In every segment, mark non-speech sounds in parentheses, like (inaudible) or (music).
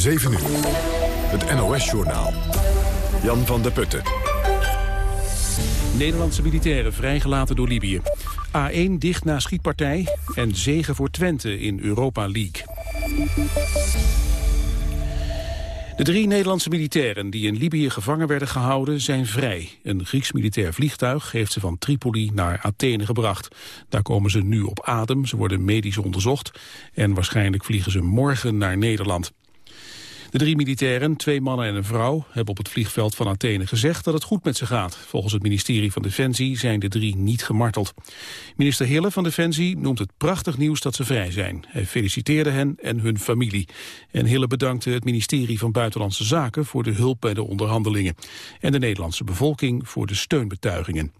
7 uur. Het NOS-journaal. Jan van der Putten. Nederlandse militairen vrijgelaten door Libië. A1 dicht na schietpartij en zegen voor Twente in Europa League. De drie Nederlandse militairen die in Libië gevangen werden gehouden zijn vrij. Een Grieks militair vliegtuig heeft ze van Tripoli naar Athene gebracht. Daar komen ze nu op adem, ze worden medisch onderzocht... en waarschijnlijk vliegen ze morgen naar Nederland. De drie militairen, twee mannen en een vrouw, hebben op het vliegveld van Athene gezegd dat het goed met ze gaat. Volgens het ministerie van Defensie zijn de drie niet gemarteld. Minister Hille van Defensie noemt het prachtig nieuws dat ze vrij zijn. Hij feliciteerde hen en hun familie. En Hille bedankte het ministerie van Buitenlandse Zaken voor de hulp bij de onderhandelingen. En de Nederlandse bevolking voor de steunbetuigingen.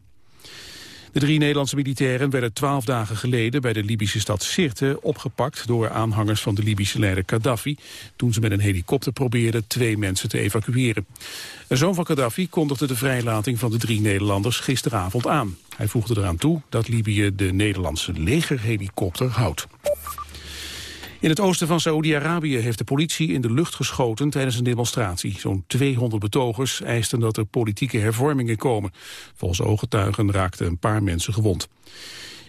De drie Nederlandse militairen werden twaalf dagen geleden bij de Libische stad Sirte opgepakt door aanhangers van de Libische leider Gaddafi toen ze met een helikopter probeerden twee mensen te evacueren. Een zoon van Gaddafi kondigde de vrijlating van de drie Nederlanders gisteravond aan. Hij voegde eraan toe dat Libië de Nederlandse legerhelikopter houdt. In het oosten van Saoedi-Arabië heeft de politie in de lucht geschoten tijdens een demonstratie. Zo'n 200 betogers eisten dat er politieke hervormingen komen. Volgens ooggetuigen raakten een paar mensen gewond.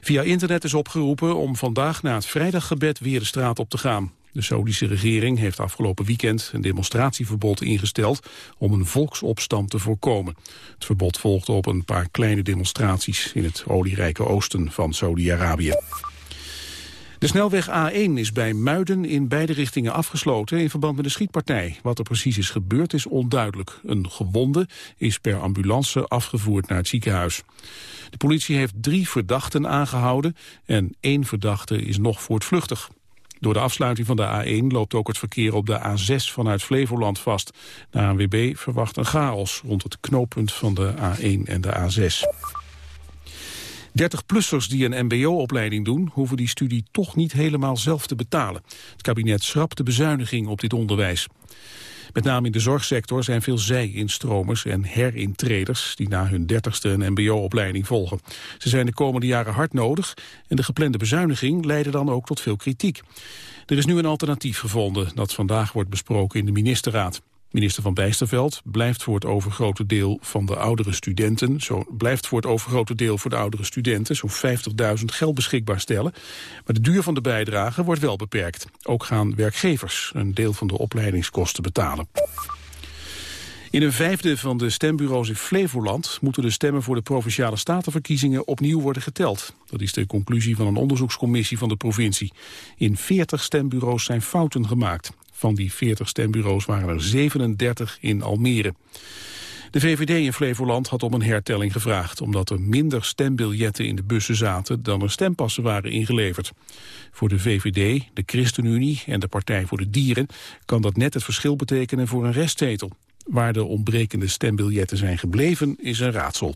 Via internet is opgeroepen om vandaag na het vrijdaggebed weer de straat op te gaan. De Saoedische regering heeft afgelopen weekend een demonstratieverbod ingesteld om een volksopstand te voorkomen. Het verbod volgde op een paar kleine demonstraties in het olierijke oosten van Saudi-Arabië. De snelweg A1 is bij Muiden in beide richtingen afgesloten in verband met de schietpartij. Wat er precies is gebeurd is onduidelijk. Een gewonde is per ambulance afgevoerd naar het ziekenhuis. De politie heeft drie verdachten aangehouden en één verdachte is nog voortvluchtig. Door de afsluiting van de A1 loopt ook het verkeer op de A6 vanuit Flevoland vast. De ANWB verwacht een chaos rond het knooppunt van de A1 en de A6. 30-plussers die een mbo-opleiding doen... hoeven die studie toch niet helemaal zelf te betalen. Het kabinet schrapt de bezuiniging op dit onderwijs. Met name in de zorgsector zijn veel zij-instromers en herintreders... die na hun dertigste een mbo-opleiding volgen. Ze zijn de komende jaren hard nodig... en de geplande bezuiniging leidde dan ook tot veel kritiek. Er is nu een alternatief gevonden dat vandaag wordt besproken in de ministerraad. Minister van Bijsterveld blijft voor het overgrote deel van de oudere studenten, zo blijft voor het overgrote deel voor de oudere studenten zo'n 50.000 geld beschikbaar stellen. Maar de duur van de bijdrage wordt wel beperkt. Ook gaan werkgevers een deel van de opleidingskosten betalen. In een vijfde van de stembureaus in Flevoland moeten de stemmen voor de Provinciale Statenverkiezingen opnieuw worden geteld. Dat is de conclusie van een onderzoekscommissie van de provincie. In 40 stembureaus zijn fouten gemaakt. Van die 40 stembureaus waren er 37 in Almere. De VVD in Flevoland had om een hertelling gevraagd... omdat er minder stembiljetten in de bussen zaten... dan er stempassen waren ingeleverd. Voor de VVD, de ChristenUnie en de Partij voor de Dieren... kan dat net het verschil betekenen voor een restzetel. Waar de ontbrekende stembiljetten zijn gebleven, is een raadsel.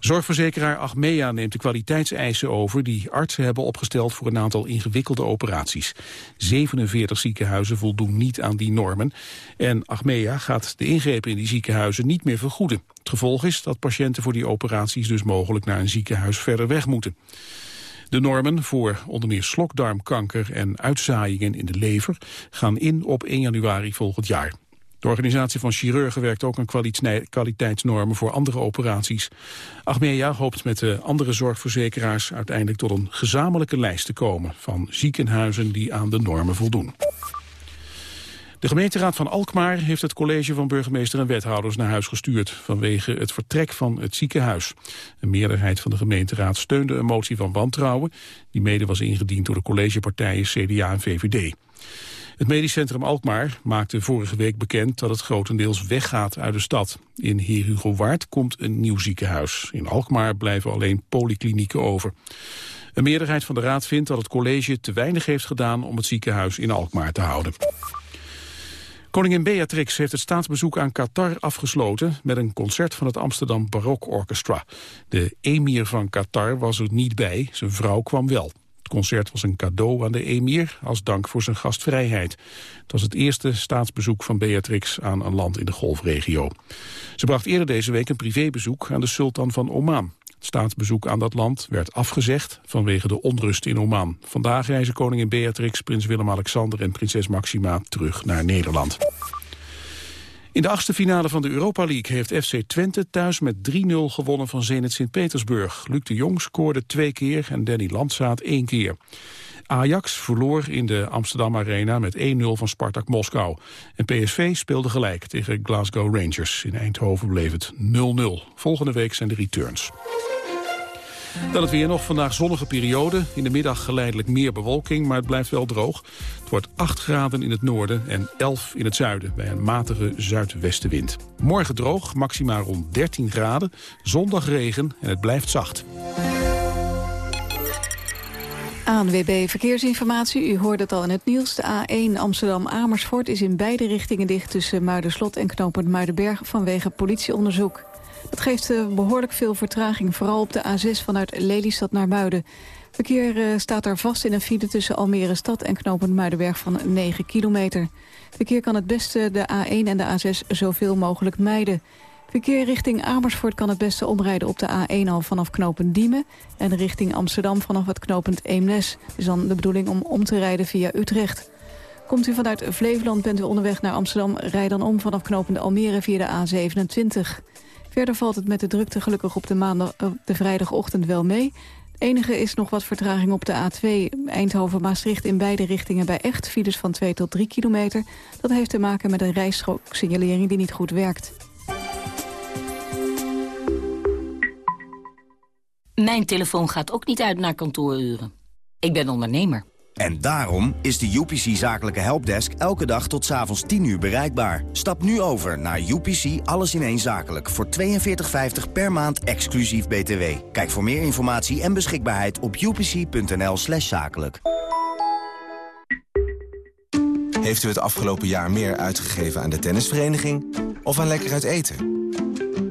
Zorgverzekeraar Achmea neemt de kwaliteitseisen over die artsen hebben opgesteld voor een aantal ingewikkelde operaties. 47 ziekenhuizen voldoen niet aan die normen en Achmea gaat de ingrepen in die ziekenhuizen niet meer vergoeden. Het gevolg is dat patiënten voor die operaties dus mogelijk naar een ziekenhuis verder weg moeten. De normen voor onder meer slokdarmkanker en uitzaaiingen in de lever gaan in op 1 januari volgend jaar. De organisatie van chirurgen werkt ook aan kwaliteitsnormen voor andere operaties. Achmea hoopt met de andere zorgverzekeraars uiteindelijk tot een gezamenlijke lijst te komen van ziekenhuizen die aan de normen voldoen. De gemeenteraad van Alkmaar heeft het college van burgemeester en wethouders naar huis gestuurd vanwege het vertrek van het ziekenhuis. Een meerderheid van de gemeenteraad steunde een motie van wantrouwen die mede was ingediend door de collegepartijen CDA en VVD. Het medisch centrum Alkmaar maakte vorige week bekend dat het grotendeels weggaat uit de stad. In Heer Waard komt een nieuw ziekenhuis. In Alkmaar blijven alleen polyklinieken over. Een meerderheid van de raad vindt dat het college te weinig heeft gedaan om het ziekenhuis in Alkmaar te houden. Koningin Beatrix heeft het staatsbezoek aan Qatar afgesloten met een concert van het Amsterdam Barok Orchestra. De emir van Qatar was er niet bij, zijn vrouw kwam wel. Concert was een cadeau aan de emir als dank voor zijn gastvrijheid. Het was het eerste staatsbezoek van Beatrix aan een land in de golfregio. Ze bracht eerder deze week een privébezoek aan de sultan van Oman. Het staatsbezoek aan dat land werd afgezegd vanwege de onrust in Oman. Vandaag reizen koningin Beatrix, prins Willem-Alexander en prinses Maxima terug naar Nederland. In de achtste finale van de Europa League heeft FC Twente thuis met 3-0 gewonnen van Zenit Sint-Petersburg. Luc de Jong scoorde twee keer en Danny Landzaat één keer. Ajax verloor in de Amsterdam Arena met 1-0 van Spartak Moskou. En PSV speelde gelijk tegen Glasgow Rangers. In Eindhoven bleef het 0-0. Volgende week zijn de returns. Dan het weer nog vandaag zonnige periode. In de middag geleidelijk meer bewolking, maar het blijft wel droog. Het wordt 8 graden in het noorden en 11 in het zuiden... bij een matige zuidwestenwind. Morgen droog, maxima rond 13 graden. Zondag regen en het blijft zacht. ANWB Verkeersinformatie. U hoorde het al in het nieuws. De A1 Amsterdam-Amersfoort is in beide richtingen dicht... tussen Muiderslot en knooppunt Muidenberg vanwege politieonderzoek. Dat geeft uh, behoorlijk veel vertraging, vooral op de A6 vanuit Lelystad naar Muiden. Verkeer uh, staat daar vast in een file tussen Almere Stad en knooppunt Muidenberg van 9 kilometer. Verkeer kan het beste de A1 en de A6 zoveel mogelijk mijden. Verkeer richting Amersfoort kan het beste omrijden op de A1 al vanaf knooppunt Diemen... en richting Amsterdam vanaf het knooppunt Eemnes. Is dan de bedoeling om om te rijden via Utrecht. Komt u vanuit Flevoland, bent u onderweg naar Amsterdam... rij dan om vanaf knooppunt Almere via de A27. Verder valt het met de drukte gelukkig op de, maandag, uh, de vrijdagochtend wel mee. Het enige is nog wat vertraging op de A2 Eindhoven-Maastricht in beide richtingen bij echt. Files van 2 tot 3 kilometer. Dat heeft te maken met een rijstrook-signalering die niet goed werkt. Mijn telefoon gaat ook niet uit naar kantooruren. Ik ben ondernemer. En daarom is de UPC Zakelijke Helpdesk elke dag tot s'avonds 10 uur bereikbaar. Stap nu over naar UPC Alles in één Zakelijk voor 42,50 per maand exclusief BTW. Kijk voor meer informatie en beschikbaarheid op upc.nl slash zakelijk. Heeft u het afgelopen jaar meer uitgegeven aan de tennisvereniging of aan lekker uit eten?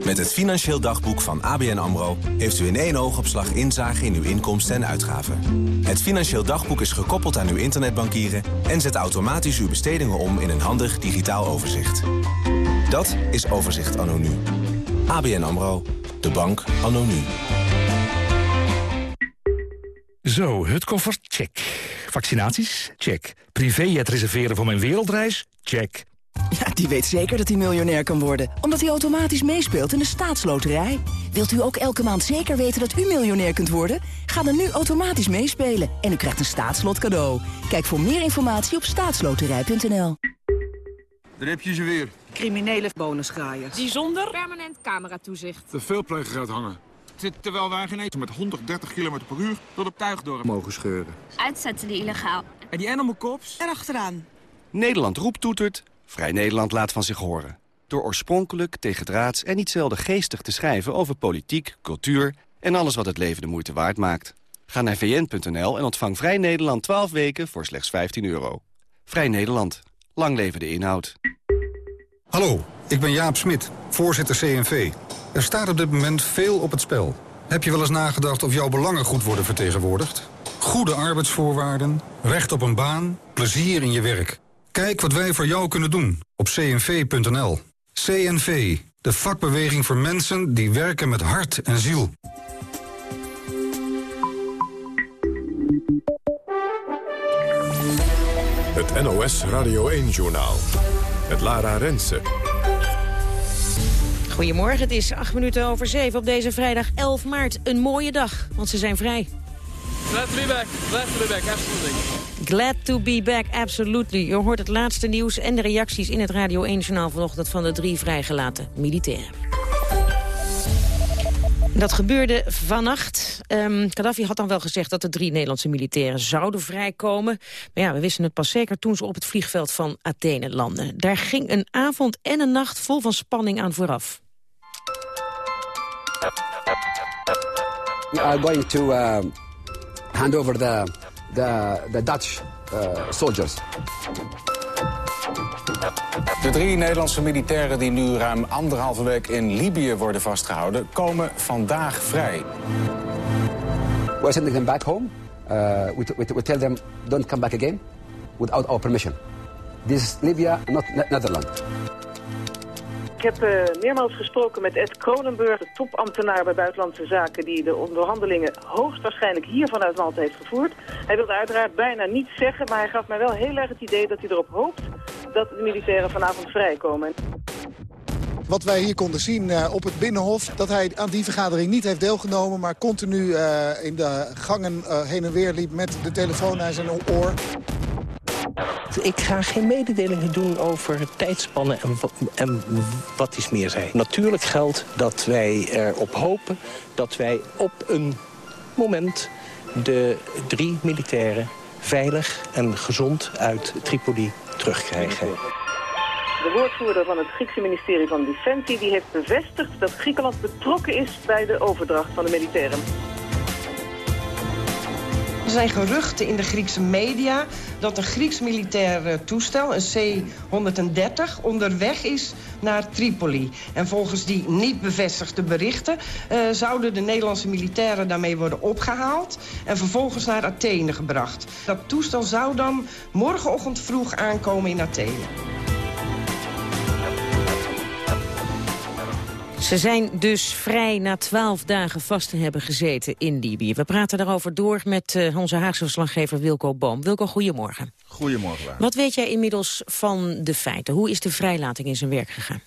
Met het Financieel Dagboek van ABN AMRO... heeft u in één oogopslag inzage in uw inkomsten en uitgaven. Het Financieel Dagboek is gekoppeld aan uw internetbankieren... en zet automatisch uw bestedingen om in een handig digitaal overzicht. Dat is Overzicht Nu. ABN AMRO. De bank Anno. Zo, hutkoffer, check. Vaccinaties? Check. Privéjet reserveren voor mijn wereldreis? Check. Die weet zeker dat hij miljonair kan worden. Omdat hij automatisch meespeelt in de staatsloterij. Wilt u ook elke maand zeker weten dat u miljonair kunt worden? Ga dan nu automatisch meespelen en u krijgt een staatslot cadeau. Kijk voor meer informatie op staatsloterij.nl. Daar heb je ze weer. Criminele bonusgraaiers. Die zonder permanent cameratoezicht. De veelpleger hangen. Terwijl wij geen eten met 130 km per uur tot op Tuigdorp mogen scheuren. Uitzetten die illegaal. En die animal cops? Erachteraan. Nederland roept toetert. Vrij Nederland laat van zich horen. Door oorspronkelijk, tegendraads en niet zelden geestig te schrijven over politiek, cultuur en alles wat het leven de moeite waard maakt. Ga naar vn.nl en ontvang Vrij Nederland 12 weken voor slechts 15 euro. Vrij Nederland. Lang leven de inhoud. Hallo, ik ben Jaap Smit, voorzitter CNV. Er staat op dit moment veel op het spel. Heb je wel eens nagedacht of jouw belangen goed worden vertegenwoordigd? Goede arbeidsvoorwaarden, recht op een baan, plezier in je werk. Kijk wat wij voor jou kunnen doen op cnv.nl. CNV, de vakbeweging voor mensen die werken met hart en ziel. Het NOS Radio 1-journaal. Het Lara Rensen. Goedemorgen, het is acht minuten over zeven op deze vrijdag 11 maart. Een mooie dag, want ze zijn vrij. Glad to be back. Glad Glad to be back, absolutely. Je hoort het laatste nieuws en de reacties in het Radio 1-journaal vanochtend van de drie vrijgelaten militairen. Dat gebeurde vannacht. Um, Gaddafi had dan wel gezegd dat de drie Nederlandse militairen zouden vrijkomen. Maar ja, we wisten het pas zeker toen ze op het vliegveld van Athene landden. Daar ging een avond en een nacht vol van spanning aan vooraf. We are going to uh, hand over the, the, the Dutch uh, soldiers. De drie Nederlandse militairen die nu ruim anderhalve week in Libië worden vastgehouden... komen vandaag vrij. We're sending them back home. uh, we, we, we tell them don't come back again without our permission. This is Libya, not Ne- Netherlands. Ik heb eh, meermaals gesproken met Ed Kronenburg, de topambtenaar bij Buitenlandse Zaken... die de onderhandelingen hoogstwaarschijnlijk hier vanuit Malta heeft gevoerd. Hij wilde uiteraard bijna niets zeggen, maar hij gaf mij wel heel erg het idee dat hij erop hoopt... dat de militairen vanavond vrijkomen. Wat wij hier konden zien eh, op het Binnenhof, dat hij aan die vergadering niet heeft deelgenomen... maar continu eh, in de gangen heen en weer liep met de telefoon aan zijn oor. Ik ga geen mededelingen doen over tijdspannen en, en wat is meer zijn. Natuurlijk geldt dat wij erop hopen dat wij op een moment de drie militairen veilig en gezond uit Tripoli terugkrijgen. De woordvoerder van het Griekse ministerie van Defensie die heeft bevestigd dat Griekenland betrokken is bij de overdracht van de militairen. Er zijn geruchten in de Griekse media dat een Grieks militair eh, toestel, een C-130, onderweg is naar Tripoli. En volgens die niet bevestigde berichten eh, zouden de Nederlandse militairen daarmee worden opgehaald en vervolgens naar Athene gebracht. Dat toestel zou dan morgenochtend vroeg aankomen in Athene. Ze zijn dus vrij na twaalf dagen vast te hebben gezeten in Libië. We praten daarover door met eh, onze Haagse verslaggever Wilco Boom. Wilco, goedemorgen. Goedemorgen. Wat weet jij inmiddels van de feiten? Hoe is de vrijlating in zijn werk gegaan?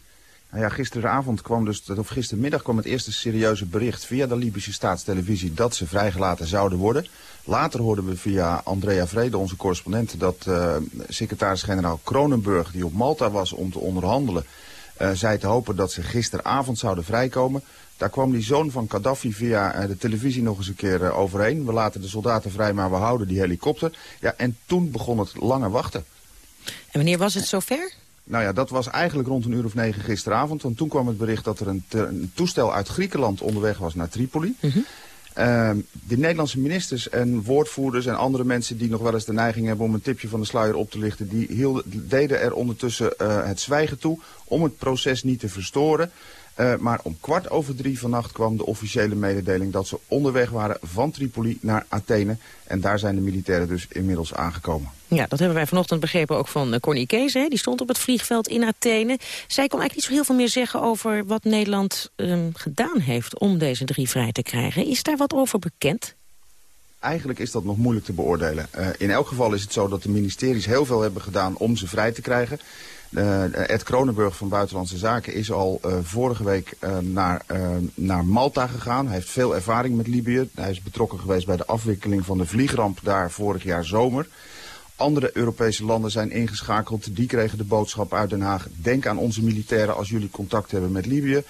Nou ja, gisteravond kwam dus, of gistermiddag kwam het eerste serieuze bericht via de Libische staatstelevisie dat ze vrijgelaten zouden worden. Later hoorden we via Andrea Vrede, onze correspondent, dat uh, secretaris-generaal Kronenburg, die op Malta was om te onderhandelen, zei te hopen dat ze gisteravond zouden vrijkomen. Daar kwam die zoon van Gaddafi via uh, de televisie nog eens een keer uh, overheen. We laten de soldaten vrij, maar we houden die helikopter. Ja, en toen begon het lange wachten. En wanneer was het zover? Nou ja, dat was eigenlijk rond een uur of negen gisteravond. Want toen kwam het bericht dat er een, een toestel uit Griekenland onderweg was naar Tripoli. Mm -hmm. De Nederlandse ministers en woordvoerders en andere mensen die nog wel eens de neiging hebben om een tipje van de sluier op te lichten, die deden er ondertussen uh, het zwijgen toe om het proces niet te verstoren. Uh, maar om kwart over drie vannacht kwam de officiële mededeling dat ze onderweg waren van Tripoli naar Athene. En daar zijn de militairen dus inmiddels aangekomen. Ja, dat hebben wij vanochtend begrepen ook van Corny Kees. Hè? Die stond op het vliegveld in Athene. Zij kon eigenlijk niet zo heel veel meer zeggen over wat Nederland um, gedaan heeft om deze drie vrij te krijgen. Is daar wat over bekend? Eigenlijk is dat nog moeilijk te beoordelen. Uh, in elk geval is het zo dat de ministeries heel veel hebben gedaan om ze vrij te krijgen. Uh, Ed Kronenburg van Buitenlandse Zaken is al uh, vorige week uh, naar, naar Malta gegaan. Hij heeft veel ervaring met Libië. Hij is betrokken geweest bij de afwikkeling van de vliegramp daar vorig jaar zomer. Andere Europese landen zijn ingeschakeld. Die kregen de boodschap uit Den Haag. Denk aan onze militairen als jullie contact hebben met Libië.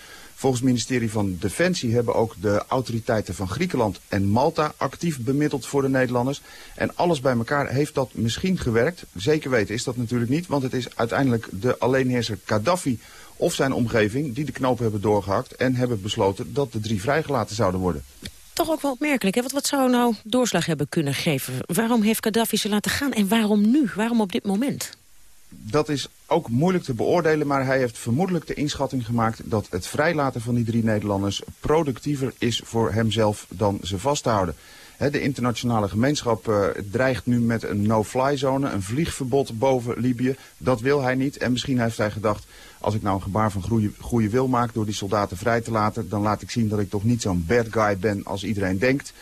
Volgens het ministerie van Defensie hebben ook de autoriteiten van Griekenland en Malta actief bemiddeld voor de Nederlanders. En alles bij elkaar heeft dat misschien gewerkt. Zeker weten is dat natuurlijk niet, want het is uiteindelijk de alleenheerser Gaddafi of zijn omgeving die de knoop hebben doorgehakt en hebben besloten dat de drie vrijgelaten zouden worden. Toch ook wel opmerkelijk, hè? Want wat zou nou doorslag hebben kunnen geven? Waarom heeft Gaddafi ze laten gaan en waarom nu? Waarom op dit moment? Dat is ook moeilijk te beoordelen, maar hij heeft vermoedelijk de inschatting gemaakt dat het vrijlaten van die drie Nederlanders productiever is voor hemzelf dan ze vasthouden. De internationale gemeenschap uh, dreigt nu met een no-fly zone, een vliegverbod boven Libië. Dat wil hij niet en misschien heeft hij gedacht, als ik nou een gebaar van goede wil maak door die soldaten vrij te laten, dan laat ik zien dat ik toch niet zo'n bad guy ben als iedereen denkt.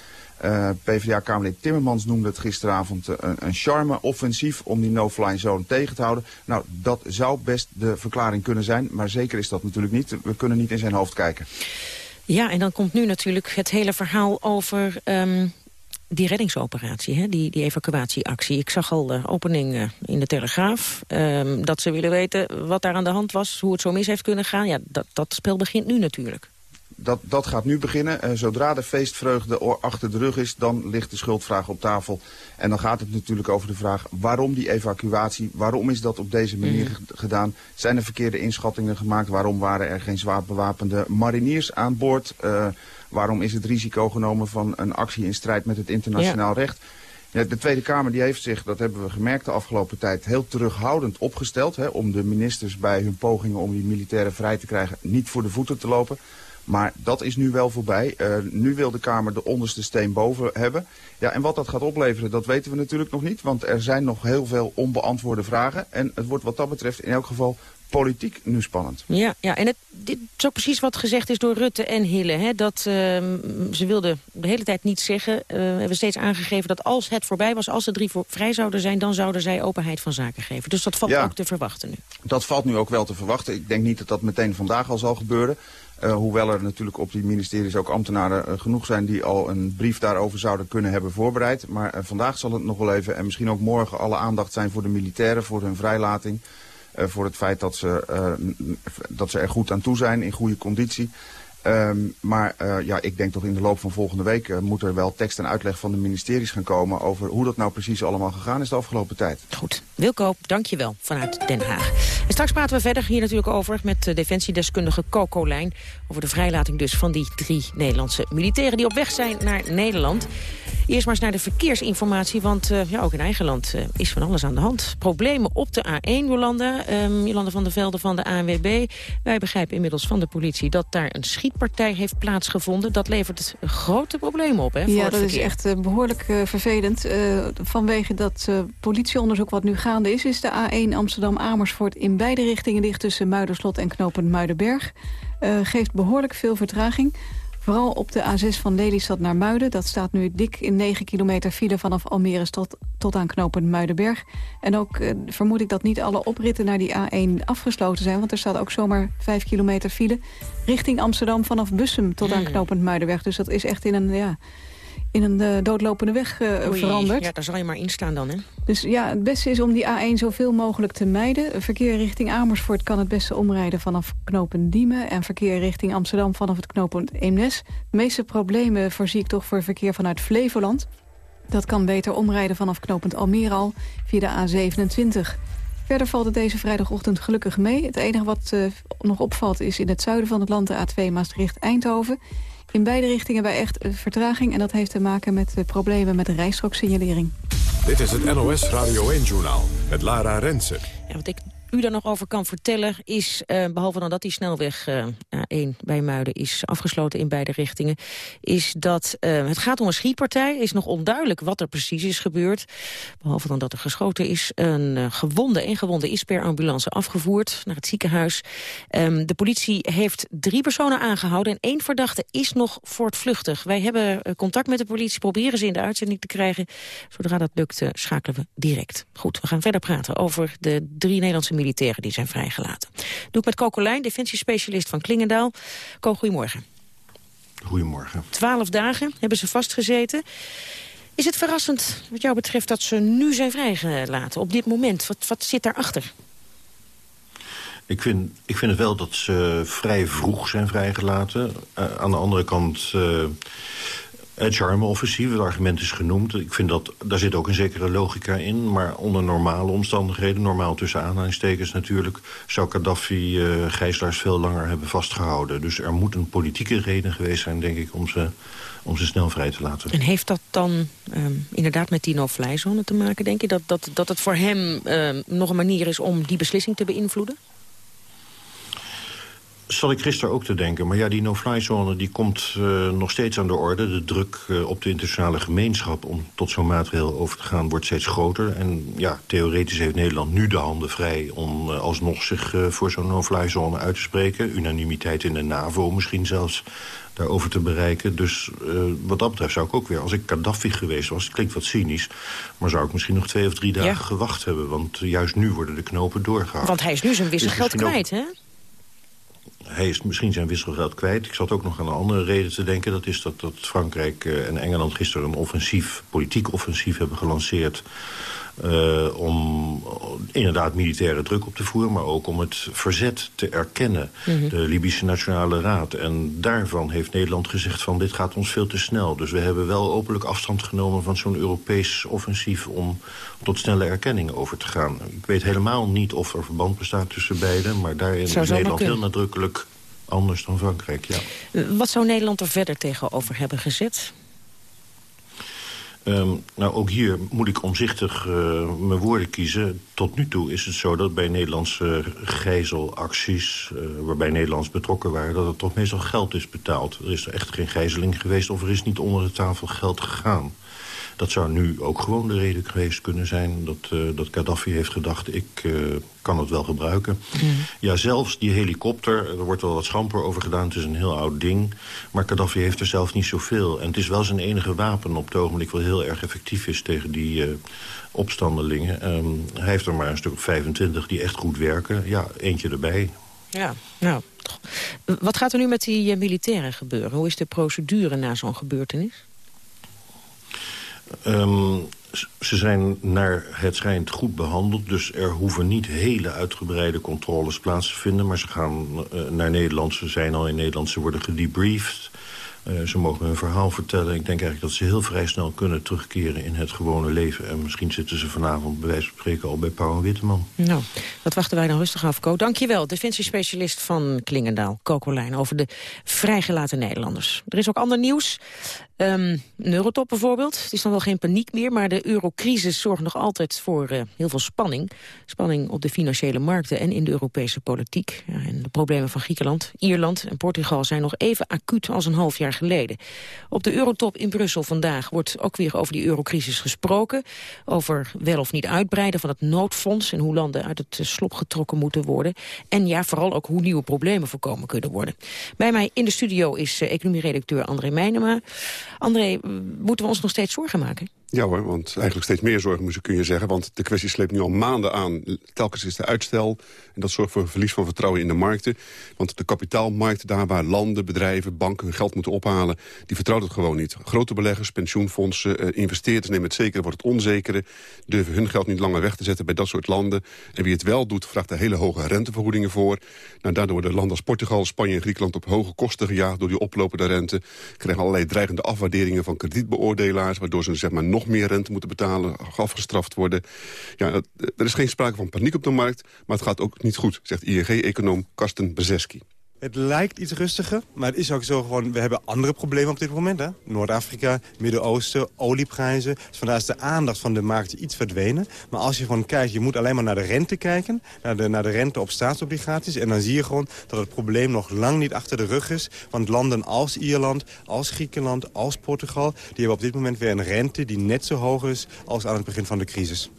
Uh, PvdA-Kamerlid Timmermans noemde het gisteravond uh, een, charme-offensief om die no-fly zone tegen te houden. Nou, dat zou best de verklaring kunnen zijn, maar zeker is dat natuurlijk niet. We kunnen niet in zijn hoofd kijken. Ja, en dan komt nu natuurlijk het hele verhaal over um, die reddingsoperatie, hè? Die, die evacuatieactie. Ik zag al de opening uh, in de Telegraaf, um, dat ze willen weten wat daar aan de hand was, hoe het zo mis heeft kunnen gaan. Ja, dat, dat spel begint nu natuurlijk dat, dat gaat nu beginnen. Uh, zodra de feestvreugde achter de rug is, dan ligt de schuldvraag op tafel. En dan gaat het natuurlijk over de vraag waarom die evacuatie, waarom is dat op deze manier mm. gedaan? Zijn er verkeerde inschattingen gemaakt? Waarom waren er geen zwaar bewapende mariniers aan boord? Uh, waarom is het risico genomen van een actie in strijd met het internationaal ja. recht? Ja, de Tweede Kamer die heeft zich, dat hebben we gemerkt de afgelopen tijd, heel terughoudend opgesteld. Hè, om de ministers bij hun pogingen om die militairen vrij te krijgen niet voor de voeten te lopen. Maar dat is nu wel voorbij. Uh, nu wil de Kamer de onderste steen boven hebben. Ja, en wat dat gaat opleveren, dat weten we natuurlijk nog niet. Want er zijn nog heel veel onbeantwoorde vragen. En het wordt wat dat betreft in elk geval politiek nu spannend. Ja, ja en het, dit is ook precies wat gezegd is door Rutte en Hille. Hè? Dat uh, ze wilden de hele tijd niet zeggen. Uh, we hebben steeds aangegeven dat als het voorbij was... als de drie voor vrij zouden zijn, dan zouden zij openheid van zaken geven. Dus dat valt ja, ook te verwachten nu. Dat valt nu ook wel te verwachten. Ik denk niet dat dat meteen vandaag al zal gebeuren. Uh, hoewel er natuurlijk op die ministeries ook ambtenaren uh, genoeg zijn... die al een brief daarover zouden kunnen hebben voorbereid. Maar uh, vandaag zal het nog wel even en misschien ook morgen alle aandacht zijn voor de militairen... voor hun vrijlating. Voor het feit dat ze, dat ze er goed aan toe zijn, in goede conditie. Um, maar uh, ja, ik denk toch in de loop van volgende week uh, moet er wel tekst en uitleg van de ministeries gaan komen over hoe dat nou precies allemaal gegaan is de afgelopen tijd. Goed. Wilco, dank je wel vanuit Den Haag. En straks praten we verder hier natuurlijk over met de defensiedeskundige Coco Lijn over de vrijlating dus van die drie Nederlandse militairen die op weg zijn naar Nederland. Eerst maar eens naar de verkeersinformatie, want ja, ook in eigen land is van alles aan de hand. Problemen op de A1, Jolanda. Um, Jolanda van der Velde van de ANWB. Wij begrijpen inmiddels van de politie dat daar een schietpartij heeft plaatsgevonden. Dat levert grote problemen op, hè, voor Ja, dat verkeer. is echt uh, behoorlijk vervelend. Uh, vanwege dat politieonderzoek wat nu gaande is... is de A1 Amsterdam-Amersfoort in beide richtingen dicht... tussen Muiderslot en knooppunt Muidenberg. geeft behoorlijk veel vertraging. Vooral op de A6 van Lelystad naar Muiden. Dat staat nu dik in 9 kilometer file vanaf Almere tot, tot aan knooppunt Muidenberg. En ook eh, vermoed ik dat niet alle opritten naar die A1 afgesloten zijn. Want er staat ook zomaar 5 kilometer file richting Amsterdam vanaf Bussum tot aan knooppunt Muidenberg. Dus dat is echt in een... Ja, in een uh, doodlopende weg uh, Oei. Ja, daar zal je maar in staan dan, hè? Dus ja, het beste is om die A1 zoveel mogelijk te mijden. Verkeer richting Amersfoort kan het beste omrijden vanaf knooppunt Diemen... en verkeer richting Amsterdam vanaf het knooppunt Eemnes. De meeste problemen voorzie ik toch voor verkeer vanuit Flevoland. Dat kan beter omrijden vanaf knooppunt Almere al via de A27. Verder valt het deze vrijdagochtend gelukkig mee. Het enige wat uh, nog opvalt is in het zuiden van het land de A2 Maastricht-Eindhoven... In beide richtingen bij echt vertraging. En dat heeft te maken met de problemen met de rijstrooksignalering. Dit is het NOS Radio 1-journaal met Lara Rensen. Ja, wat ik u daar nog over kan vertellen is, uh, behalve dan dat die snelweg uh, A1 bij Muiden is afgesloten in beide richtingen, is dat uh, het gaat om een schietpartij. is nog onduidelijk wat er precies is gebeurd. Behalve dan dat er geschoten is. Een gewonde en gewonde is per ambulance afgevoerd naar het ziekenhuis. Um, de politie heeft drie personen aangehouden en één verdachte is nog voortvluchtig. Wij hebben contact met de politie, proberen ze in de uitzending te krijgen. Zodra dat lukt, schakelen we direct. Goed, we gaan verder praten over de drie Nederlandse militairen die zijn vrijgelaten. Doe ik met Coco Lijn, defensiespecialist van Klingendaal. Ko, goedemorgen. Goedemorgen. Twaalf dagen hebben ze vastgezeten. Is het verrassend wat jou betreft dat ze nu zijn vrijgelaten, op dit moment? Wat, wat zit daarachter? Ik vind, ik vind het wel dat ze vrij vroeg zijn vrijgelaten. Uh, aan de andere kant... Uh, het charme-offensief, het argument is genoemd. Ik vind dat, daar zit ook een zekere logica in. Maar onder normale omstandigheden, normaal tussen aanhalingstekens natuurlijk... zou Gaddafi uh, veel langer hebben vastgehouden. Dus er moet een politieke reden geweest zijn, denk ik... om ze, om ze snel vrij te laten. En heeft dat dan um, inderdaad met die no-fly zone te maken, denk je? Dat, dat, dat het voor hem um, nog een manier is om die beslissing te beïnvloeden? Zal ik gisteren ook te denken. Maar ja, die no-fly-zone die komt uh, nog steeds aan de orde. De druk uh, op de internationale gemeenschap om tot zo'n maatregel over te gaan wordt steeds groter. En ja, theoretisch heeft Nederland nu de handen vrij om uh, alsnog zich voor zo'n no-fly-zone uit te spreken. Unanimiteit in de NAVO misschien zelfs daarover te bereiken. Dus wat dat betreft zou ik ook weer, als ik Gaddafi geweest was... het klinkt wat cynisch, maar zou ik misschien nog twee of drie dagen ja. gewacht hebben. Want juist nu worden de knopen doorgehaald. Want hij is nu zijn wisselgeld kwijt, hè? Hij is misschien zijn wisselgeld kwijt. Ik zat ook nog aan een andere reden te denken. Dat is dat, dat Frankrijk uh, en Engeland gisteren een offensief, politiek offensief hebben gelanceerd. Uh, om inderdaad militaire druk op te voeren... maar ook om het verzet te erkennen. Mm -hmm. De Libische Nationale Raad. En daarvan heeft Nederland gezegd van dit gaat ons veel te snel. Dus we hebben wel openlijk afstand genomen van zo'n Europees offensief... om tot snelle erkenning over te gaan. Ik weet helemaal niet of er verband bestaat tussen beiden... maar daarin is Nederland heel nadrukkelijk anders dan Frankrijk, ja. Wat zou Nederland er verder tegenover hebben gezet? Ehm, nou, ook hier moet ik omzichtig uh, mijn woorden kiezen. Tot nu toe is het zo dat bij Nederlandse gijzelacties... Uh, waarbij Nederlands betrokken waren... dat er toch meestal geld is betaald. Er is er echt geen gijzeling geweest of er is niet onder de tafel geld gegaan. Dat zou nu ook gewoon de reden geweest kunnen zijn... dat, uh, dat Gaddafi heeft gedacht, ik uh, kan het wel gebruiken. Mm. Ja, zelfs die helikopter, er wordt wel wat schamper over gedaan... het is een heel oud ding, maar Gaddafi heeft er zelf niet zoveel. En het is wel zijn enige wapen op het ogenblik... wat heel erg effectief is tegen die uh, opstandelingen. Um, hij heeft er maar een stuk of 25 die echt goed werken. Ja, eentje erbij. Ja, nou, wat gaat er nu met die militairen gebeuren? Hoe is de procedure na zo'n gebeurtenis? Um, ze zijn naar het schijnt goed behandeld. Dus er hoeven niet hele uitgebreide controles plaats te vinden. Maar ze gaan uh, naar Nederland. Ze zijn al in Nederland. Ze worden gedebriefd. Uh, ze mogen hun verhaal vertellen. Ik denk eigenlijk dat ze heel vrij snel kunnen terugkeren in het gewone leven. En misschien zitten ze vanavond bij wijze van spreken al bij Pauw en Witteman. Nou, dat wachten wij dan rustig af, Ko. Dankjewel, defensiespecialist van Klingendaal, Kokolijn, over de vrijgelaten Nederlanders. Er is ook ander nieuws. Um, Neurotop bijvoorbeeld. Het is dan wel geen paniek meer, maar de eurocrisis zorgt nog altijd voor uh, heel veel spanning. Spanning op de financiële markten en in de Europese politiek. Ja, en de problemen van Griekenland, Ierland en Portugal zijn nog even acuut als een half jaar geleden. Op de Eurotop in Brussel vandaag wordt ook weer over die eurocrisis gesproken. Over wel of niet uitbreiden van het noodfonds en hoe landen uit het slop getrokken moeten worden. En ja, vooral ook hoe nieuwe problemen voorkomen kunnen worden. Bij mij in de studio is uh, economieredacteur André Meijnema. André, moeten we ons nog steeds zorgen maken? Ja hoor, want eigenlijk steeds meer zorgen kun je zeggen. Want de kwestie sleept nu al maanden aan. Telkens is er uitstel. En dat zorgt voor een verlies van vertrouwen in de markten. Want de kapitaalmarkten, daar waar landen, bedrijven, banken hun geld moeten ophalen... die vertrouwen het gewoon niet. Grote beleggers, pensioenfondsen, uh, investeerders nemen het zeker, wordt het onzekere. Durven hun geld niet langer weg te zetten bij dat soort landen. En wie het wel doet, vraagt er hele hoge rentevergoedingen voor. Nou, daardoor worden landen als Portugal, Spanje en Griekenland op hoge kosten gejaagd... door die oplopende rente. Krijgen allerlei dreigende afwaarderingen van kredietbeoordelaars... waardoor ze zeg maar nog meer rente moeten betalen, afgestraft worden. Ja, er is geen sprake van paniek op de markt, maar het gaat ook niet goed, zegt ING-econoom Karsten Brzeski. Het lijkt iets rustiger, maar het is ook zo gewoon... we hebben andere problemen op dit moment. Noord-Afrika, Midden-Oosten, olieprijzen. Dus vandaar is de aandacht van de markt iets verdwenen. Maar als je gewoon kijkt, je moet alleen maar naar de rente kijken. Naar de, naar de rente op staatsobligaties. En dan zie je gewoon dat het probleem nog lang niet achter de rug is. Want landen als Ierland, als Griekenland, als Portugal... die hebben op dit moment weer een rente die net zo hoog is... als aan het begin van de crisis.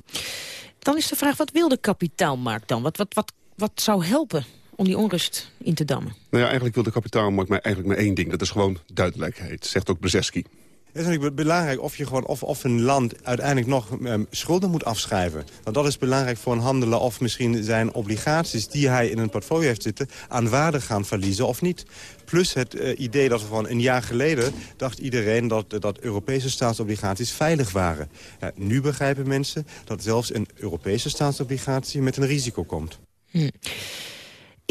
Dan is de vraag, wat wil de kapitaalmarkt dan? Wat, wat, wat, wat zou helpen? Om die onrust in te dammen? Nou ja, eigenlijk wil de kapitaalmarkt maar eigenlijk maar één ding. Dat is gewoon duidelijkheid, zegt ook Brzeski. Het is natuurlijk belangrijk of, je gewoon, of, of een land uiteindelijk nog um, schulden moet afschrijven. Want dat is belangrijk voor een handelaar of misschien zijn obligaties die hij in een portfolio heeft zitten aan waarde gaan verliezen of niet. Plus het uh, idee dat we van een jaar geleden dacht iedereen dat, dat Europese staatsobligaties veilig waren. Ja, nu begrijpen mensen dat zelfs een Europese staatsobligatie met een risico komt. Hm.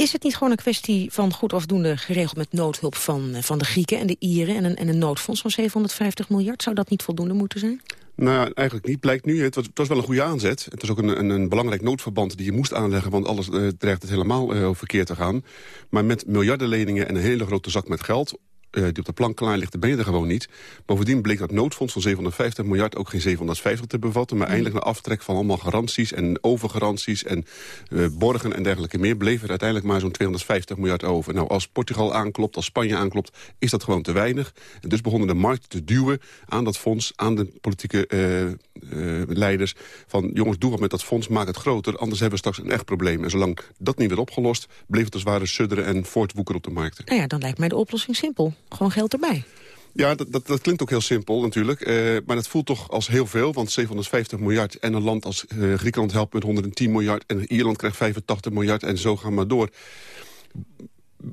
Is het niet gewoon een kwestie van goed afdoende geregeld met noodhulp van, van de Grieken en de Ieren... en een, en een noodfonds van 750 miljard? Zou dat niet voldoende moeten zijn? Nou, eigenlijk niet. Blijkt nu, het was, wel een goede aanzet. Het was ook een, een, een belangrijk noodverband die je moest aanleggen... want anders uh, dreigt het helemaal uh, verkeerd te gaan. Maar met miljardenleningen en een hele grote zak met geld uh, die op de plank klaar ligt, ben je er gewoon niet. Bovendien bleek dat noodfonds van 750 miljard ook geen 750 te bevatten... maar eindelijk een aftrek van allemaal garanties en overgaranties... en uh, borgen en dergelijke meer... bleef er uiteindelijk maar zo'n 250 miljard over. Nou, als Portugal aanklopt, als Spanje aanklopt, is dat gewoon te weinig. En dus begonnen de markt te duwen aan dat fonds, aan de politieke uh, leiders... van jongens, doe wat met dat fonds, maak het groter... anders hebben we straks een echt probleem. En zolang dat niet werd opgelost, bleef het als het ware sudderen en voortwoekeren op de markten. Nou ja, dan lijkt mij de oplossing simpel. Gewoon geld erbij. Ja, dat, dat, dat, klinkt ook heel simpel natuurlijk. Uh, maar dat voelt toch als heel veel. Want 750 miljard en een land als uh, Griekenland helpt met 110 miljard... en Ierland krijgt 85 miljard en zo gaan we maar door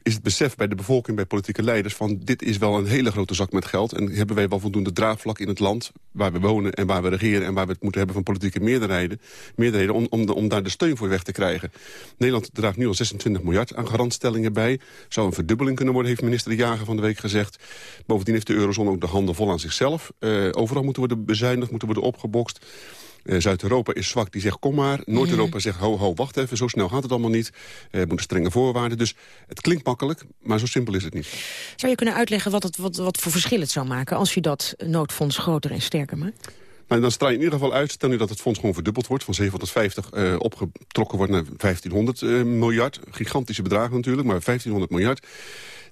is het besef bij de bevolking, bij politieke leiders... van dit is wel een hele grote zak met geld... en hebben wij wel voldoende draagvlak in het land waar we wonen... en waar we regeren en waar we het moeten hebben van politieke meerderheden... meerderheden om, om, daar de steun voor weg te krijgen. Nederland draagt nu al 26 miljard aan garantstellingen bij. Zou een verdubbeling kunnen worden, heeft minister De Jager van de week gezegd. Bovendien heeft de eurozone ook de handen vol aan zichzelf. Uh, overal moeten worden bezuinigd, moeten worden opgebokst. Eh, Zuid-Europa is zwak, die zegt kom maar. Noord-Europa zegt ho, ho, wacht even, zo snel gaat het allemaal niet. Er moeten strenge voorwaarden. Dus het klinkt makkelijk, maar zo simpel is het niet. Zou je kunnen uitleggen wat, het, wat, wat voor verschil het zou maken... als u dat noodfonds groter en sterker maakt? Nou, dan straal je in ieder geval uit, stel nu dat het fonds gewoon verdubbeld wordt... van 750 uh, opgetrokken wordt naar 1500 uh, miljard. Gigantische bedragen natuurlijk, maar 1500 miljard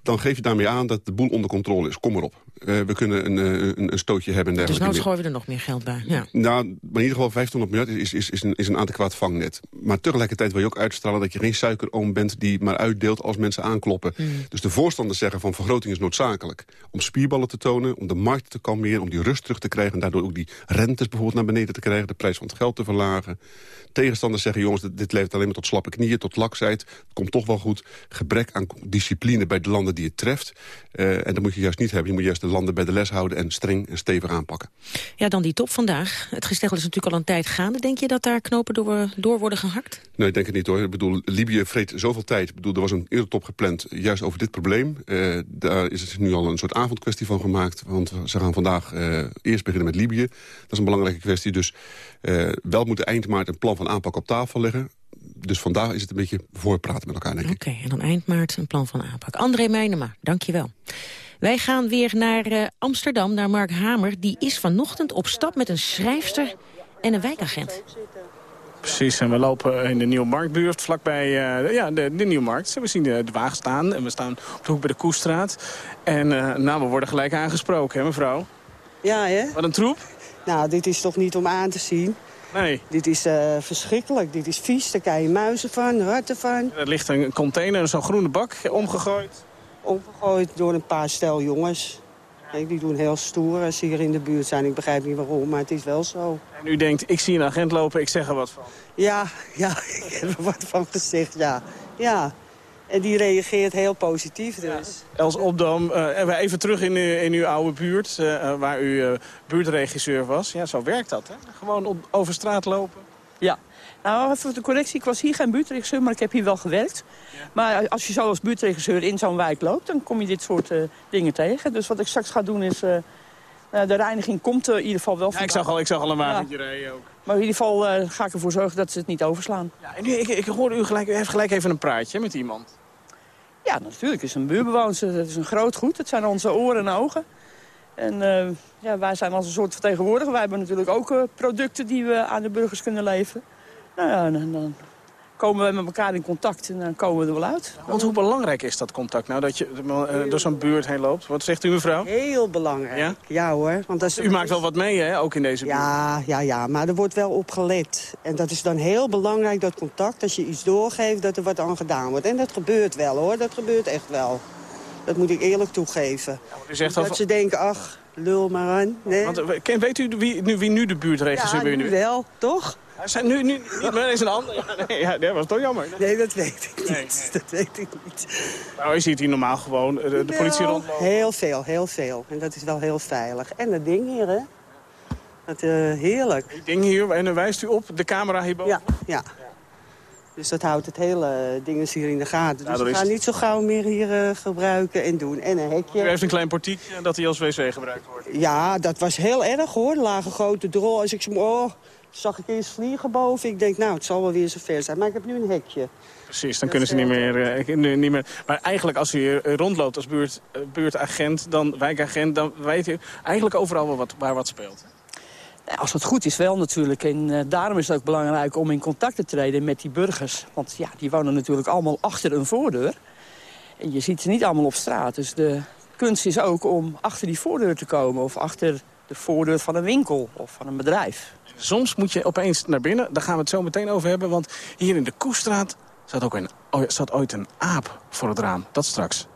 dan geef je daarmee aan dat de boel onder controle is. Kom maar op. Uh, we kunnen een, een, een, stootje hebben. En dus nou gooien we er nog meer geld bij. Ja. Nou, maar in ieder geval 500 miljard is, is, is, een, is een adequaat vangnet. Maar tegelijkertijd wil je ook uitstralen dat je geen suikeroom bent... die maar uitdeelt als mensen aankloppen. Hmm. Dus de voorstanders zeggen van vergroting is noodzakelijk. Om spierballen te tonen, om de markt te kalmeren... om die rust terug te krijgen en daardoor ook die rentes bijvoorbeeld naar beneden te krijgen... de prijs van het geld te verlagen. Tegenstanders zeggen, jongens, dit leidt alleen maar tot slappe knieën... tot laksheid, het komt toch wel goed. Gebrek aan discipline bij de landen die het treft. Uh, en dat moet je juist niet hebben. Je moet juist de landen bij de les houden en streng en stevig aanpakken. Ja, dan die top vandaag. Het gestel is natuurlijk al een tijd gaande. Denk je dat daar knopen door, door worden gehakt? Nee, ik denk het niet hoor. Ik bedoel, Libië vreet zoveel tijd. Ik bedoel, er was een eerder top gepland juist over dit probleem. Uh, daar is het nu al een soort avondkwestie van gemaakt. Want ze gaan vandaag uh, eerst beginnen met Libië. Dat is een belangrijke kwestie. Dus wel moet eind maart een plan van aanpak op tafel liggen dus vandaag is het een beetje voorpraten met elkaar, denk ik. Oké, en dan eind maart een plan van aanpak. André Meijnema, dank je wel. Wij gaan weer naar uh, Amsterdam, naar Mark Hamer. Die is vanochtend op stap met een schrijfster en een wijkagent. Precies, en we lopen in de Nieuwe Marktbuurt, vlakbij uh, ja, de, de Nieuwe Markt. We zien de, de, wagen staan en we staan op de hoek bij de Koestraat. En uh, nou, we worden gelijk aangesproken, hè mevrouw? Ja, hè? Wat een troep. Nou, dit is toch niet om aan te zien. Nee. Dit is uh, verschrikkelijk. Dit is vies. Daar krijg je muizen van, ratten van. Er ligt een container, zo'n groene bak, omgegooid. Omgegooid door een paar stel jongens. Die doen heel stoer als ze hier in de buurt zijn. Ik begrijp niet waarom, maar het is wel zo. En u denkt, ik zie een agent lopen, ik zeg er wat van. Ja, (laughs) ja, ik heb er wat van gezegd, ja. Ja, en die reageert heel positief dus. Els Opdam, uh, even terug in, uw, in uw oude buurt, uh, waar u uh, buurtregisseur was. Ja, zo werkt dat, hè? Gewoon op, over straat lopen. Ja. Nou, voor de correctie, ik was hier geen buurtregisseur, maar ik heb hier wel gewerkt. Ja. Maar als je zo als buurtregisseur in zo'n wijk loopt, dan kom je dit soort dingen tegen. Dus wat ik straks ga doen is... de reiniging komt in ieder geval wel ja, ik, zag al, ik zag al een wagentje ja. rijden ook. Maar in ieder geval ga ik ervoor zorgen dat ze het niet overslaan. Ja, en nu, ik, ik hoorde u gelijk, u heeft gelijk even een praatje met iemand. Ja, natuurlijk. Het is een buurbewoner. Het is een groot goed. Het zijn onze oren en ogen. En uh, ja, wij zijn als een soort vertegenwoordiger. Wij hebben natuurlijk ook uh, producten die we aan de burgers kunnen leveren. Nou ja, dan komen we met elkaar in contact en dan komen we er wel uit. Want hoe belangrijk is dat contact nou, dat je uh, door zo'n buurt heen loopt? Wat zegt u mevrouw? Heel belangrijk, ja, ja hoor. Want dat is, u maakt wel wat mee, hè, ook in deze buurt? Ja, ja, ja, maar er wordt wel op gelet. En dat is dan heel belangrijk, dat contact, als je iets doorgeeft, dat er wat aan gedaan wordt. En dat gebeurt wel, hoor. Dat gebeurt echt wel. Dat moet ik eerlijk toegeven. Ja, u zegt dat ze denken, ach, lul maar aan. Nee? Want, weet u wie nu, wie nu de buurtregisseur ja, nu wel, toch? Zijn nu, nu niet meer eens een ander? Ja, nee, ja, dat was toch jammer. Nee, dat weet ik niet. Nee, nee. Dat weet ik niet. Nou, je ziet hier normaal gewoon de, de politie rondlopen. Heel veel, heel veel. En dat is wel heel veilig. En dat ding hier, hè. Dat, uh, heerlijk. Het ding hier, en dan wijst u op de camera hierboven? Ja, ja. Dus dat houdt het hele ding hier in de gaten. Dus we gaan niet zo gauw meer hier uh, gebruiken en doen. En een hekje. U heeft een klein portiekje dat hij als wc gebruikt wordt? Ja, dat was heel erg hoor. Lagen grote drol. Als ik zo... Oh, zag ik eerst vliegen boven. Ik denk, nou, het zal wel weer zover zijn. Maar ik heb nu een hekje. Precies, dan kunnen ze niet meer, uh, niet meer... Maar eigenlijk als u hier rondloopt als buurt, uh, buurtagent, dan wijkagent... dan weet u eigenlijk overal wel wat, waar wat speelt. Nou, als het goed is wel natuurlijk. En uh, daarom is het ook belangrijk om in contact te treden met die burgers. Want ja, die wonen natuurlijk allemaal achter een voordeur. En je ziet ze niet allemaal op straat. Dus de kunst is ook om achter die voordeur te komen. Of achter de voordeur van een winkel of van een bedrijf. Soms moet je opeens naar binnen, daar gaan we het zo meteen over hebben. Want hier in de Koestraat zat, ook een, zat ooit een aap voor het raam. Dat straks.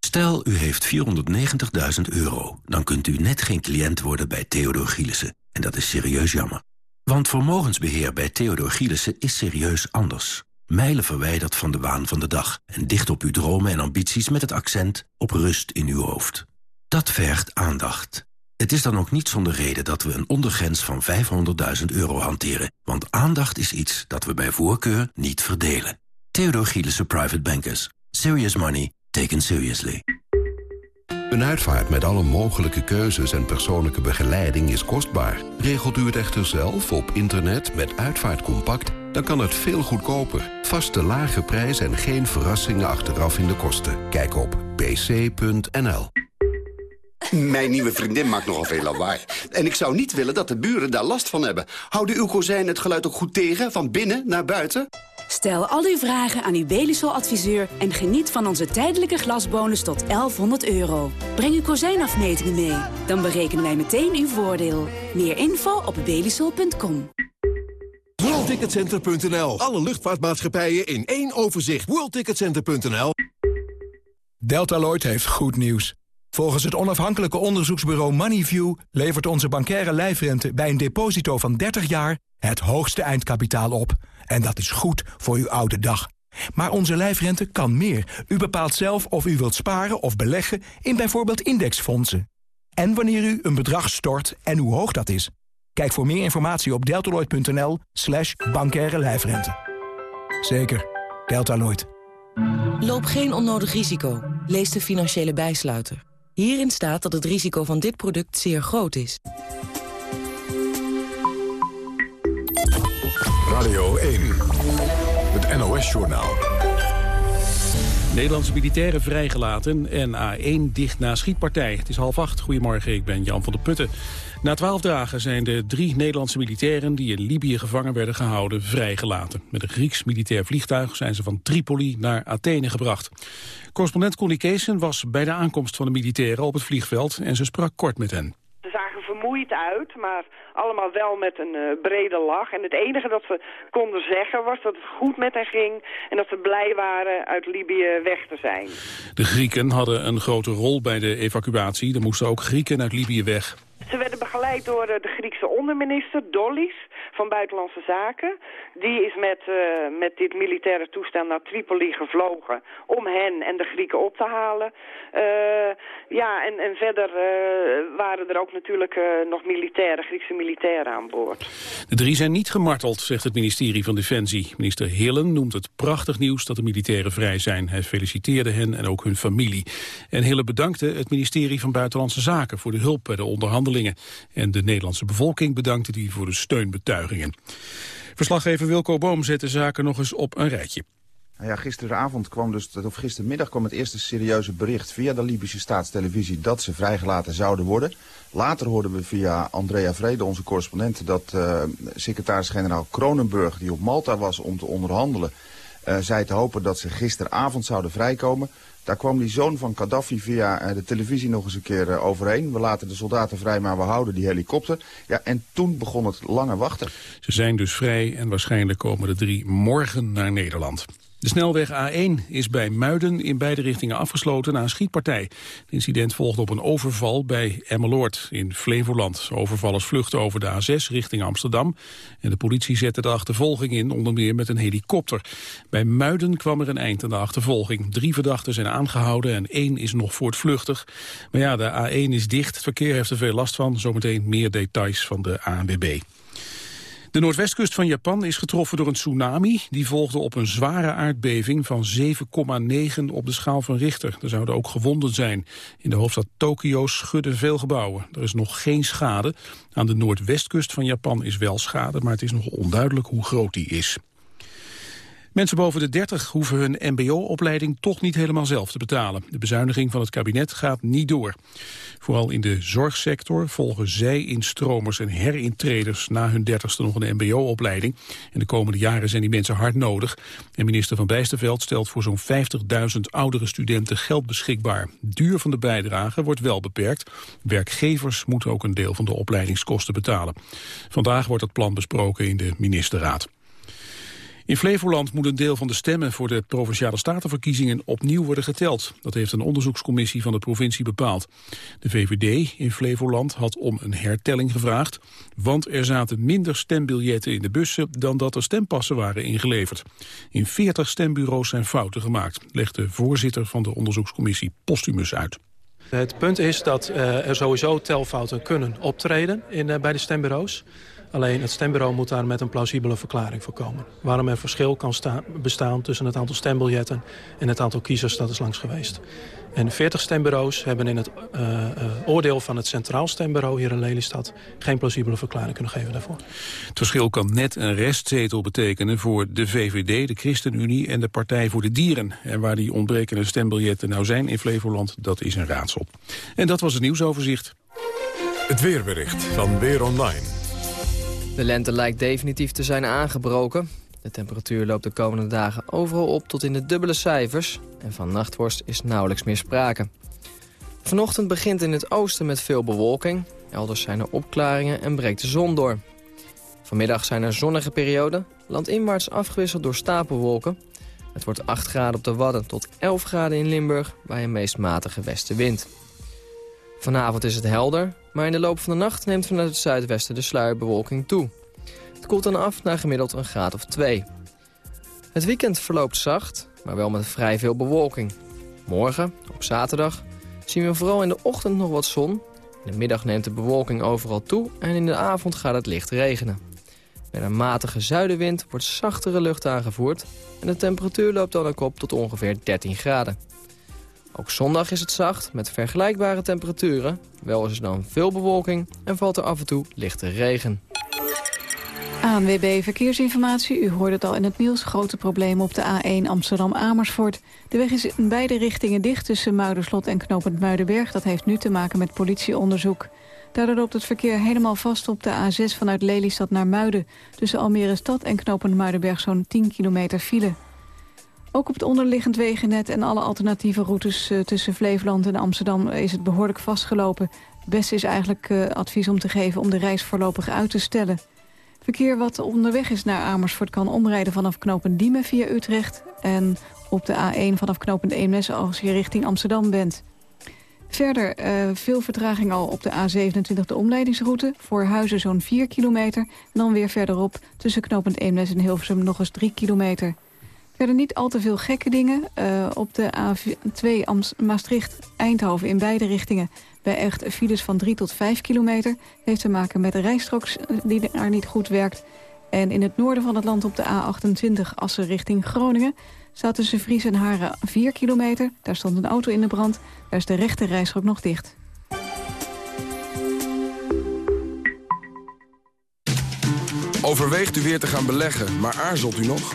Stel, u heeft 490.000 euro. Dan kunt u net geen cliënt worden bij Theodor Gielissen. En dat is serieus jammer. Want vermogensbeheer bij Theodor Gielissen is serieus anders. Mijlen verwijderd van de waan van de dag. En dicht op uw dromen en ambities met het accent op rust in uw hoofd. Dat vergt aandacht. Het is dan ook niet zonder reden dat we een ondergrens van 500.000 euro hanteren. Want aandacht is iets dat we bij voorkeur niet verdelen. Theodor Gielissen Private Bankers. Serious money taken seriously. Een uitvaart met alle mogelijke keuzes en persoonlijke begeleiding is kostbaar. Regelt u het echter zelf op internet met Uitvaartcompact... dan kan het veel goedkoper. Vaste lage prijs en geen verrassingen achteraf in de kosten. Kijk op pc.nl. Mijn nieuwe vriendin maakt nogal veel lawaai. En ik zou niet willen dat de buren daar last van hebben. Houden uw kozijnen het geluid ook goed tegen, van binnen naar buiten? Stel al uw vragen aan uw Belisol-adviseur... en geniet van onze tijdelijke glasbonus tot 1100 euro. Breng uw kozijnafmetingen mee. Dan berekenen wij meteen uw voordeel. Meer info op belisol.com. WorldTicketCenter.nl. Alle luchtvaartmaatschappijen in één overzicht. WorldTicketCenter.nl. Deltaloid heeft goed nieuws. Volgens het onafhankelijke onderzoeksbureau Moneyview... levert onze bankaire lijfrente bij een deposito van 30 jaar... het hoogste eindkapitaal op. En dat is goed voor uw oude dag. Maar onze lijfrente kan meer. U bepaalt zelf of u wilt sparen of beleggen in bijvoorbeeld indexfondsen. En wanneer u een bedrag stort en hoe hoog dat is. Kijk voor meer informatie op deltaloid.nl slash bankaire lijfrente. Zeker, Deltaloid. Loop geen onnodig risico. Lees de financiële bijsluiter. Hierin staat dat het risico van dit product zeer groot is. Radio 1, het NOS-journaal. Nederlandse militairen vrijgelaten en A1 dicht na schietpartij. Het is half acht. Goedemorgen, ik ben Jan van der Putten. Na twaalf dagen zijn de drie Nederlandse militairen die in Libië gevangen werden gehouden vrijgelaten. Met een Grieks militair vliegtuig zijn ze van Tripoli naar Athene gebracht. Correspondent Connie Keesen was bij de aankomst van de militairen op het vliegveld en ze sprak kort met hen. Ze zagen vermoeid uit, maar allemaal wel met een uh, brede lach. En het enige dat ze konden zeggen was dat het goed met hen ging... en dat ze blij waren uit Libië weg te zijn. De Grieken hadden een grote rol bij de evacuatie. Er moesten ook Grieken uit Libië weg. Ze werden begeleid door uh, de Griekse onderminister, Dollis, van Buitenlandse Zaken. Die is met, uh, met dit militaire toestel naar Tripoli gevlogen om hen en de Grieken op te halen. Uh, ja, en, en verder waren er ook natuurlijk nog militairen, Griekse militairen aan boord. De drie zijn niet gemarteld, zegt het ministerie van Defensie. Minister Hillen noemt het prachtig nieuws dat de militairen vrij zijn. Hij feliciteerde hen en ook hun familie. En Hillen bedankte het ministerie van Buitenlandse Zaken voor de hulp bij de onderhandelingen en de Nederlandse bevolking bedankte die voor de steunbetuigingen. Verslaggever Wilco Boom zet de zaken nog eens op een rijtje. Nou ja, gisteravond kwam dus, of gistermiddag kwam het eerste serieuze bericht via de Libische staatstelevisie dat ze vrijgelaten zouden worden. Later hoorden we via Andrea Vrede, onze correspondent, dat uh, secretaris-generaal Kronenburg, die op Malta was om te onderhandelen, uh, zei te hopen dat ze gisteravond zouden vrijkomen. Daar kwam die zoon van Gaddafi via uh, de televisie nog eens een keer uh, overheen. We laten de soldaten vrij, maar we houden die helikopter. Ja, en toen begon het lange wachten. Ze zijn dus vrij en waarschijnlijk komen de drie morgen naar Nederland. De snelweg A1 is bij Muiden in beide richtingen afgesloten na een schietpartij. Het incident volgde op een overval bij Emmeloord in Flevoland. Overvallers vluchten over de A6 richting Amsterdam. En de politie zette de achtervolging in, onder meer met een helikopter. Bij Muiden kwam er een eind aan de achtervolging. Drie verdachten zijn aangehouden en één is nog voortvluchtig. Maar ja, de A1 is dicht. Het verkeer heeft er veel last van. Zometeen meer details van de ANWB. De noordwestkust van Japan is getroffen door een tsunami. Die volgde op een zware aardbeving van 7,9 op de schaal van Richter. Er zouden ook gewonden zijn. In de hoofdstad Tokio schudden veel gebouwen. Er is nog geen schade. Aan de noordwestkust van Japan is wel schade, maar het is nog onduidelijk hoe groot die is. Mensen boven de 30 hoeven hun mbo-opleiding toch niet helemaal zelf te betalen. De bezuiniging van het kabinet gaat niet door. Vooral in de zorgsector volgen zij-instromers en herintreders na hun 30ste nog een mbo-opleiding. En de komende jaren zijn die mensen hard nodig. En minister Van Bijsterveld stelt voor zo'n 50.000 oudere studenten geld beschikbaar. Duur van de bijdrage wordt wel beperkt. Werkgevers moeten ook een deel van de opleidingskosten betalen. Vandaag wordt het plan besproken in de ministerraad. In Flevoland moet een deel van de stemmen voor de Provinciale Statenverkiezingen opnieuw worden geteld. Dat heeft een onderzoekscommissie van de provincie bepaald. De VVD in Flevoland had om een hertelling gevraagd, want er zaten minder stembiljetten in de bussen dan dat er stempassen waren ingeleverd. In 40 stembureaus zijn fouten gemaakt, legt de voorzitter van de onderzoekscommissie Postumus uit. Het punt is dat uh, er sowieso telfouten kunnen optreden in, uh, bij de stembureaus. Alleen het stembureau moet daar met een plausibele verklaring voor komen. Waarom er verschil kan bestaan tussen het aantal stembiljetten en het aantal kiezers dat is langs geweest. En 40 stembureaus hebben in het uh, uh, oordeel van het Centraal Stembureau hier in Lelystad geen plausibele verklaring kunnen geven daarvoor. Het verschil kan net een restzetel betekenen voor de VVD, de ChristenUnie en de Partij voor de Dieren. En waar die ontbrekende stembiljetten nou zijn in Flevoland, dat is een raadsel. En dat was het nieuwsoverzicht. Het weerbericht van Weer Online. De lente lijkt definitief te zijn aangebroken. De temperatuur loopt de komende dagen overal op tot in de dubbele cijfers. En van nachtworst is nauwelijks meer sprake. Vanochtend begint in het oosten met veel bewolking. Elders zijn er opklaringen en breekt de zon door. Vanmiddag zijn er zonnige perioden. Landinwaarts afgewisseld door stapelwolken. Het wordt 8 graden op de Wadden tot 11 graden in Limburg... bij een meest matige westenwind. Vanavond is het helder, maar in de loop van de nacht neemt vanuit het zuidwesten de sluierbewolking toe. Het koelt dan af naar gemiddeld een graad of 2. Het weekend verloopt zacht, maar wel met vrij veel bewolking. Morgen, op zaterdag, zien we vooral in de ochtend nog wat zon. In de middag neemt de bewolking overal toe en in de avond gaat het licht regenen. Met een matige zuidenwind wordt zachtere lucht aangevoerd... en de temperatuur loopt dan ook op tot ongeveer 13 graden. Ook zondag is het zacht, met vergelijkbare temperaturen. Wel is er dan veel bewolking en valt er af en toe lichte regen. ANWB Verkeersinformatie. U hoorde het al in het nieuws. Grote problemen op de A1 Amsterdam-Amersfoort. De weg is in beide richtingen dicht tussen Muiderslot en Knopend Muidenberg. Dat heeft nu te maken met politieonderzoek. Daardoor loopt het verkeer helemaal vast op de A6 vanuit Lelystad naar Muiden. Tussen Almere Stad en Knopend Muidenberg zo'n 10 kilometer file. Ook op het onderliggend wegennet en alle alternatieve routes uh, tussen Flevoland en Amsterdam is het behoorlijk vastgelopen. Het beste is eigenlijk uh, advies om te geven om de reis voorlopig uit te stellen. Verkeer wat onderweg is naar Amersfoort kan omrijden vanaf knooppunt Diemen via Utrecht... en op de A1 vanaf knooppunt Eemnes als je richting Amsterdam bent. Verder uh, veel vertraging al op de A27, de omleidingsroute. Voor Huizen zo'n 4 kilometer. En dan weer verderop tussen knooppunt Eemnes en Hilversum nog eens 3 kilometer. Verder niet al te veel gekke dingen. Uh, op de A2 Maastricht-Eindhoven in beide richtingen... bij echt files van 3 tot 5 kilometer. Heeft te maken met de rijstrook die daar niet goed werkt. En in het noorden van het land op de A28 Assen richting Groningen... staat tussen Vries en Haren 4 kilometer. Daar stond een auto in de brand. Daar is de rechte rijstrook nog dicht. Overweegt u weer te gaan beleggen, maar aarzelt u nog?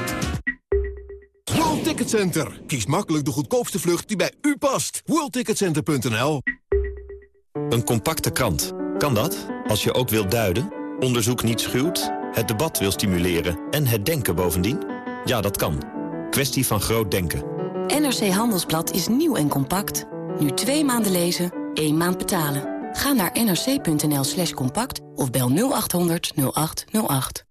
World Ticket Center. Kies makkelijk de goedkoopste vlucht die bij u past. WorldTicketCenter.nl Een compacte krant. Kan dat? Als je ook wilt duiden, onderzoek niet schuwt, het debat wil stimuleren en het denken bovendien? Ja, dat kan. Kwestie van groot denken. NRC Handelsblad is nieuw en compact. Nu twee maanden lezen, één maand betalen. Ga naar nrc.nl slash compact of bel 0800 0808.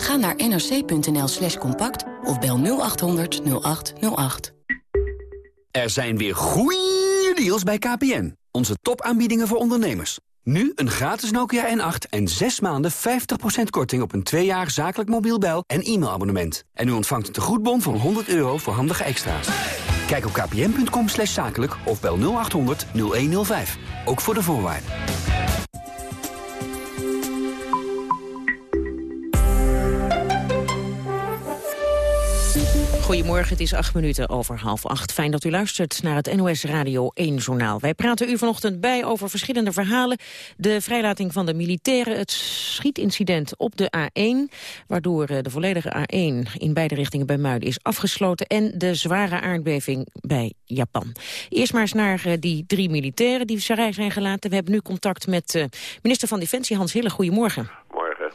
Ga naar nrc.nl slash compact of bel 0800 0808. Er zijn weer goeie deals bij KPN. Onze topaanbiedingen voor ondernemers. Nu een gratis Nokia N8 en 6 maanden 50% korting op een 2 jaar zakelijk mobiel bel- en e-mailabonnement. En u ontvangt een tegoedbon van 100 euro voor handige extra's. Kijk op kpn.com zakelijk of bel 0800 0105. Ook voor de voorwaarden. Goedemorgen, het is acht minuten over half acht. Fijn dat u luistert naar het NOS Radio 1-journaal. Wij praten u vanochtend bij over verschillende verhalen. De vrijlating van de militairen, het schietincident op de A1... waardoor eh, de volledige A1 in beide richtingen bij Muiden is afgesloten... en de zware aardbeving bij Japan. Eerst maar eens naar eh, die drie militairen die vrij zijn gelaten. We hebben nu contact met uh, minister van Defensie Hans Hille. Goedemorgen. Morgen.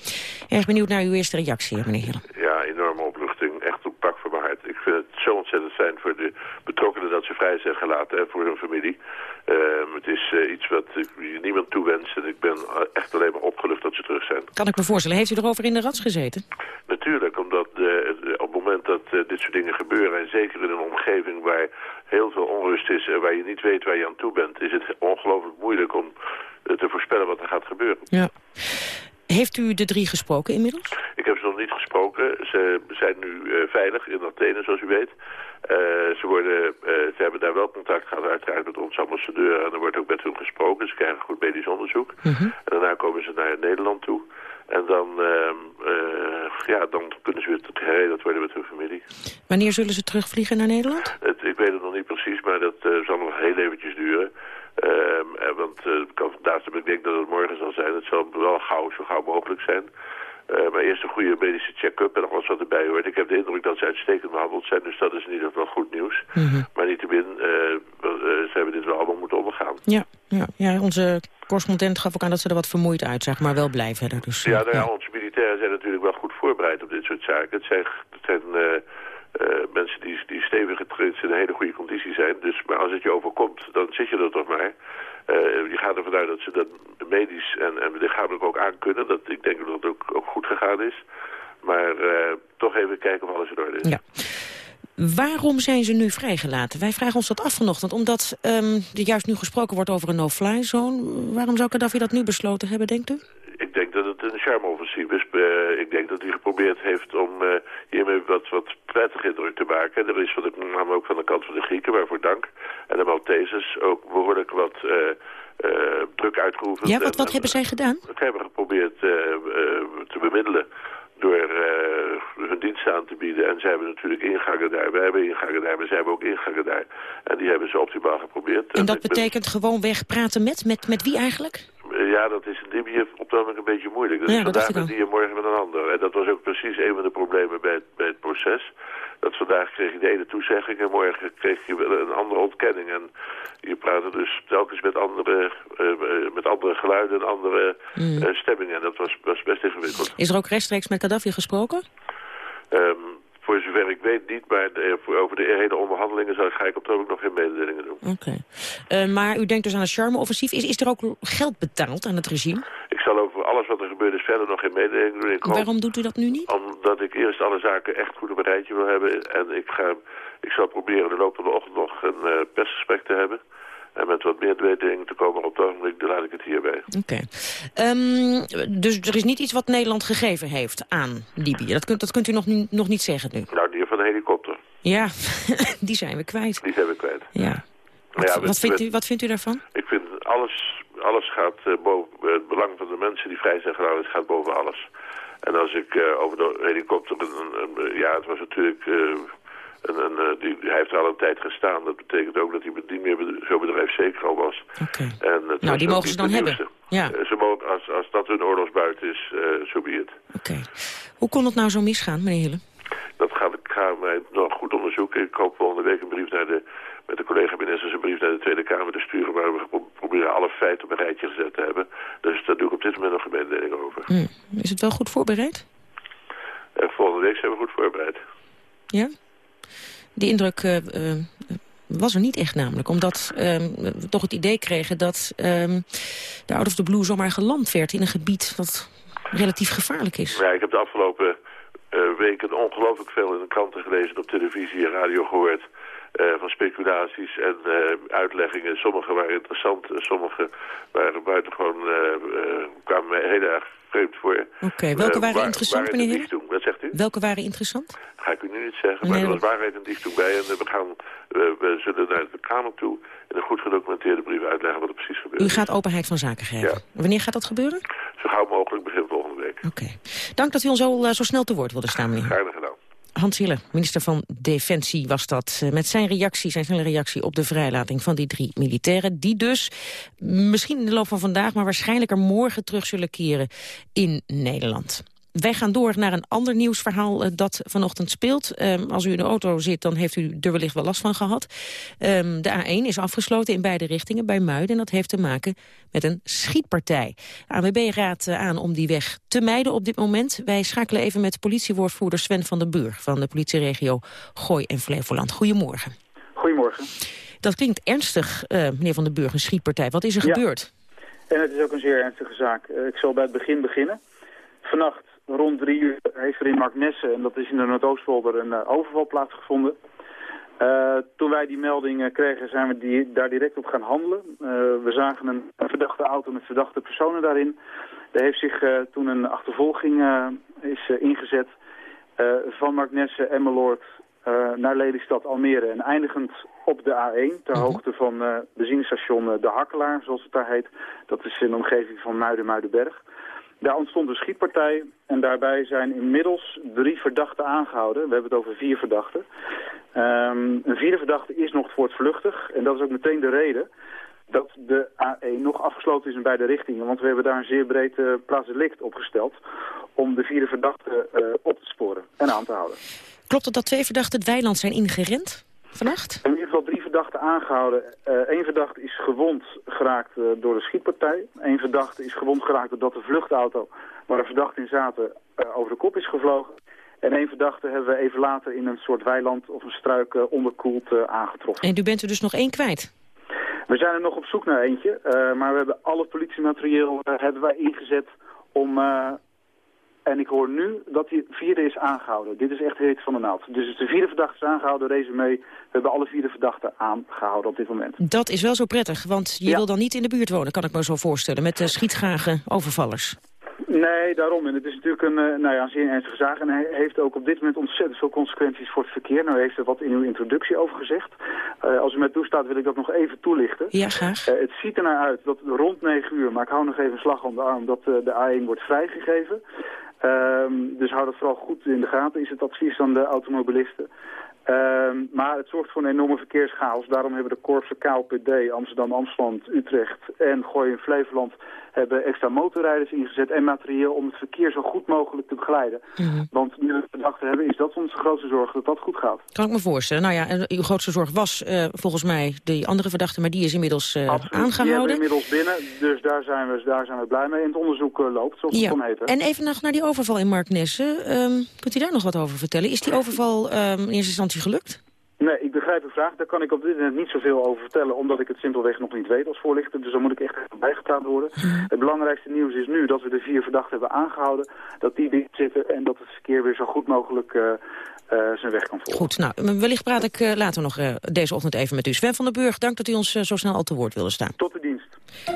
Erg benieuwd naar uw eerste reactie, meneer Hille. Ja, enorme opluchting. Echt een pak voor mijn hart. Ik vind het zo ontzettend fijn voor de betrokkenen dat ze vrij zijn gelaten en voor hun familie. Uh, het is uh, iets wat ik niemand toewens en ik ben echt alleen maar opgelucht dat ze terug zijn. Kan ik me voorstellen, heeft u erover in de rats gezeten? Natuurlijk, omdat uh, op het moment dat dit soort dingen gebeuren en zeker in een omgeving waar heel veel onrust is en waar je niet weet waar je aan toe bent, is het ongelooflijk moeilijk om te voorspellen wat er gaat gebeuren. Ja. Heeft u de drie gesproken inmiddels? Ik heb ze nog niet gesproken. Ze zijn nu uh, veilig in Athene, zoals u weet. Uh, ze, worden, uh, ze hebben daar wel contact gehad, uiteraard met onze ambassadeur. En er wordt ook met hun gesproken. Ze krijgen goed medisch onderzoek. Mhm. En daarna komen ze naar Nederland toe. En dan, ja, dan kunnen ze weer geregeld worden met hun familie. Wanneer zullen ze terugvliegen naar Nederland? Het, ik weet het nog niet precies, maar dat zal nog heel eventjes duren. Um, want uh, kan vandaag, ik denk dat het morgen zal zijn. Het zal wel gauw, zo gauw mogelijk zijn. Uh, maar eerst een goede medische check-up en nog wat wat erbij hoort. Ik heb de indruk dat ze uitstekend behandeld zijn, dus dat is in ieder geval goed nieuws. Mm -hmm. Maar niettemin, uh, ze hebben dit wel allemaal moeten ondergaan. Ja, ja, ja, onze correspondent gaf ook aan dat ze er wat vermoeid uitzag, maar wel blij verder. Dus, ja, nou ja, onze militairen zijn natuurlijk wel goed voorbereid op dit soort zaken. Het zijn... Het zijn uh, mensen die, die stevig getraind zijn in hele goede conditie zijn. Dus, maar als het je overkomt, dan zit je er toch maar. Uh, je gaat ervan uit dat ze dat medisch en, en lichamelijk ook aankunnen. Dat, ik denk dat het ook, ook goed gegaan is. Maar uh, toch even kijken of alles in orde is. Ja. Waarom zijn ze nu vrijgelaten? Wij vragen ons dat af vanochtend, omdat um, er juist nu gesproken wordt over een no-fly zone. Waarom zou Gaddafi dat nu besloten hebben, denkt u? Ik denk dat het een charme-offensief is. Uh, ik denk dat hij geprobeerd heeft om uh, hiermee wat, wat prettig indruk te maken. Er is de, name ook van de kant van de Grieken, waarvoor dank. En de Maltesers ook behoorlijk wat uh, druk uitgeoefend. Ja, wat, wat en, hebben zij gedaan? Ze hebben geprobeerd te bemiddelen door hun dienst aan te bieden. En zij hebben natuurlijk ingangen daar. Wij hebben ingangen daar, maar zij hebben ook ingangen daar. En die hebben ze optimaal geprobeerd. En dat betekent gewoon weg praten met? Met, met wie eigenlijk? Ja, dat is in Libië op dat moment een beetje moeilijk. Ja, is vandaag met die en morgen met een ander. En dat was ook precies een van de problemen bij het, bij het proces. Dat vandaag kreeg je de ene toezegging en morgen kreeg je wel een andere ontkenning. En je praatte dus telkens met andere, uh, met andere geluiden en andere Mm. uh, stemmingen. En dat was, was best ingewikkeld. Is er ook rechtstreeks met Gaddafi gesproken? Um, voor zover ik weet niet, maar de, voor, over de hele onderhandelingen zal, ga ik op het ogenblik nog geen mededelingen doen. Oké. Okay. Uh, maar u denkt dus aan een charme-offensief. Is, is er ook geld betaald aan het regime? Ik zal over alles wat er gebeurd is verder nog geen mededelingen doen. Ik hoop, Waarom doet u dat nu niet? Omdat ik eerst alle zaken echt goed op een rijtje wil hebben. En ik, ga, ik zal proberen de loop van de ochtend nog een uh, persgesprek te hebben. En met wat meer mededelingen te komen op het ogenblik, dan laat ik het hierbij. Oké. Okay. Um, dus er is niet iets wat Nederland gegeven heeft aan Libië? Dat kunt, dat kunt u nog, nog niet zeggen nu? Nou, die van de helikopter. Ja, (laughs) die zijn we kwijt. Die zijn we kwijt. Ja. Wat, ja, wat, vindt, u, wat vindt u daarvan? Ik vind alles, alles gaat uh, boven, uh, het belang van de mensen die vrij zijn gehouden, het gaat boven alles. En als ik uh, over de helikopter, ja, het was natuurlijk... En, en die, hij heeft er al een tijd gestaan. Dat betekent ook dat hij niet meer zo bedrijfszeker al was. Okay. En nou, die mogen ze dan hebben. Ja. Uh, ze mogen, als, als dat hun oorlogsbuit is, zo so be. Oké. Okay. Hoe kon het nou zo misgaan, meneer Hille? Dat gaat, ik ga mij nog goed onderzoeken. Ik hoop volgende week een brief naar de, met de collega-ministers een brief naar de Tweede Kamer te sturen... waar we pro proberen alle feiten op een rijtje gezet te hebben. Dus daar doe ik op dit moment nog een mededeling over. Mm. Is het wel goed voorbereid? volgende week zijn we goed voorbereid. Ja? Die indruk uh, uh, was er niet echt namelijk. Omdat uh, we toch het idee kregen dat ehm, de Out of the Blue zomaar geland werd... in een gebied dat relatief gevaarlijk is. Ja, ik heb de afgelopen uh, weken ongelooflijk veel in de kranten gelezen... op televisie en radio gehoord... van speculaties en uitleggingen. Sommige waren interessant, sommige waren buitengewoon... kwamen hele erg voor. Oké, okay, welke waren waar, interessant, meneer? Wat zegt u? Welke waren interessant? ga ik u nu niet zeggen, maar nee, er was waarheid en dichting bij. En we, gaan, we, we zullen naar de Kamer toe in een goed gedocumenteerde brief uitleggen wat er precies gebeurt. U gaat openheid van zaken geven? Ja. Wanneer gaat dat gebeuren? Zo gauw mogelijk begin volgende week. Oké. Okay. Dank dat u ons zo, uh, zo snel te woord wilde staan, meneer. Graag gedaan. Hans Hille, minister van Defensie was dat. eh, Met zijn reactie, zijn snelle reactie op de vrijlating van die drie militairen. Die dus misschien in de loop van vandaag, maar waarschijnlijk er morgen terug zullen keren in Nederland. Wij gaan door naar een ander nieuwsverhaal eh, dat vanochtend speelt. Ehm, als u in de auto zit, dan heeft u er wellicht wel last van gehad. Ehm, de A1 is afgesloten in beide richtingen bij Muiden. En dat heeft te maken met een schietpartij. ANWB raadt eh, aan om die weg te mijden op dit moment. Wij schakelen even met politiewoordvoerder Sven van den Buur... van de politieregio Gooi en Flevoland. Goedemorgen. Goedemorgen. Dat klinkt ernstig, eh, meneer van den Burg, een schietpartij. Wat is er Ja. gebeurd? En het is ook een zeer ernstige zaak. Ik zal bij het begin beginnen. Vannacht rond drie uur heeft er in Marknesse, en dat is in de Noordoostpolder, een eh, overval plaatsgevonden. Eh, toen wij die melding eh, kregen, zijn we die, daar direct op gaan handelen. We zagen een, een verdachte auto met verdachte personen daarin. Er heeft zich toen een achtervolging is ingezet van Marknesse, Emmeloord naar Lelystad, Almere en eindigend op de A1 ter hoogte van benzinestation De Hakkelaar, zoals het daar heet. Dat is in de omgeving van Muiden-Muidenberg. Daar ontstond een schietpartij en daarbij zijn inmiddels drie verdachten aangehouden. We hebben het over vier verdachten. Ehm, een vierde verdachte is nog voortvluchtig en dat is ook meteen de reden dat de A1 nog afgesloten is in beide richtingen. Want we hebben daar een zeer breed uh, plaatsdelict opgesteld om de vierde verdachte uh, op te sporen en aan te houden. Klopt het dat twee verdachten het weiland zijn ingerend vannacht? In ieder geval drie verdachten aangehouden. Eén uh, verdachte is gewond geraakt uh, door de schietpartij. Eén verdachte is gewond geraakt doordat de vluchtauto waar de verdachten in zaten uh, over de kop is gevlogen. En één verdachte hebben we even later in een soort weiland of een struik onderkoeld uh, aangetroffen. En u bent er dus nog één kwijt? We zijn er nog op zoek naar eentje, uh, maar we hebben alle politiematerieel uh, hebben wij ingezet om... Uh, en ik hoor nu dat die vierde is aangehouden. Dit is echt heet van de naald. Dus de vierde verdachte is aangehouden, resume. We hebben alle vierde verdachten aangehouden op dit moment. Dat is wel zo prettig, want je ja. wil dan niet in de buurt wonen, kan ik me zo voorstellen, met de schietgrage overvallers. Nee, daarom. En het is natuurlijk een, uh, nou ja, een zeer ernstige zaak. En hij heeft ook op dit moment ontzettend veel consequenties voor het verkeer. Nou heeft er wat in uw introductie over gezegd. Uh, als u mij toestaat wil ik dat nog even toelichten. Ja, graag. Uh, het ziet er naar uit dat rond 9 uur, maar ik hou nog even een slag om de arm, dat de A1 wordt vrijgegeven. Um, dus hou dat vooral goed in de gaten, is het advies aan de automobilisten. Um, maar het zorgt voor een enorme verkeerschaos. Daarom hebben de korpsen KLPD, Amsterdam, Amsterdam, Utrecht en Gooi in Flevoland hebben extra motorrijders ingezet en materieel om het verkeer zo goed mogelijk te begeleiden. Mm -hmm. Want nu we verdachten hebben, is dat onze grootste zorg, dat dat goed gaat. Kan ik me voorstellen. Nou ja, uw grootste zorg was uh, volgens mij de andere verdachte, maar die is inmiddels uh, aangehouden. Die inmiddels binnen, dus daar zijn we, daar zijn we blij mee. En het onderzoek uh, loopt, zoals ja. het kon heten. En even nog naar die overval in Marknesse. Um, kunt u daar nog wat over vertellen? Is die overval um, in eerste instantie gelukt? Nee, ik begrijp uw vraag. Daar kan ik op dit moment niet zoveel over vertellen, omdat ik het simpelweg nog niet weet als voorlichter. Dus dan moet ik echt even bijgepraat worden. Het belangrijkste nieuws is nu dat we de vier verdachten hebben aangehouden, dat die dicht zitten en dat het verkeer weer zo goed mogelijk uh, uh, zijn weg kan volgen. Goed, nou, wellicht praat ik uh, later nog deze ochtend even met u. Sven van den Burg, dank dat u ons zo snel al te woord wilde staan. Tot de dienst.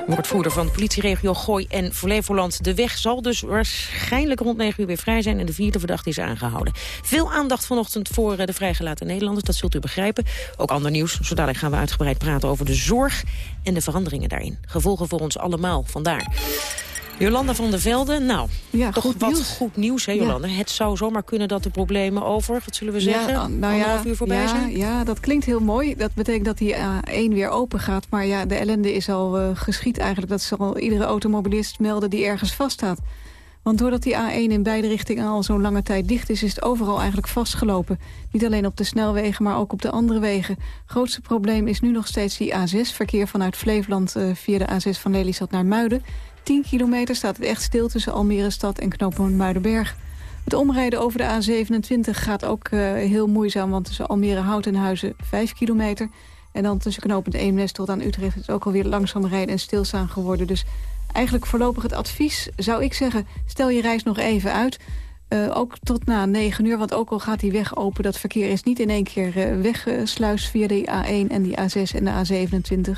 Woordvoerder van de politieregio Gooi en Flevoland. De weg zal dus waarschijnlijk rond 9 uur weer vrij zijn... en de vierde verdachte is aangehouden. Veel aandacht vanochtend voor de vrijgelaten Nederlanders, dat zult u begrijpen. Ook ander nieuws, zo dadelijk gaan we uitgebreid praten over de zorg... en de veranderingen daarin. Gevolgen voor ons allemaal, vandaar. Jolanda van der Velde, nou, ja, toch goed wat nieuws. goed nieuws, hè Jolanda? Ja. Het zou zomaar kunnen dat de problemen over, wat zullen we zeggen, ja, nou uur voorbij ja, zijn? Ja, dat klinkt heel mooi. Dat betekent dat die A1 weer open gaat. Maar ja, de ellende is al uh, geschied eigenlijk. Dat zal iedere automobilist melden die ergens vaststaat. Want doordat die A1 in beide richtingen al zo'n lange tijd dicht is... is het overal eigenlijk vastgelopen. Niet alleen op de snelwegen, maar ook op de andere wegen. grootste probleem is nu nog steeds die A6. Verkeer vanuit Flevoland uh, via de A6 van Lelystad naar Muiden. 10 kilometer staat het echt stil tussen Almere stad en knooppunt Muidenberg. Het omrijden over de A27 gaat ook uh, heel moeizaam... want tussen Almere Hout en Huizen 5 kilometer... en dan tussen knooppunt Eemnes tot aan Utrecht... is het ook alweer langzaam rijden en stilstaan geworden. Dus eigenlijk voorlopig het advies zou ik zeggen... stel je reis nog even uit... Uh, ook tot na 9 uur, want ook al gaat die weg open... dat verkeer is niet in één keer uh, weggesluist via die A1 en die A6 en de A27.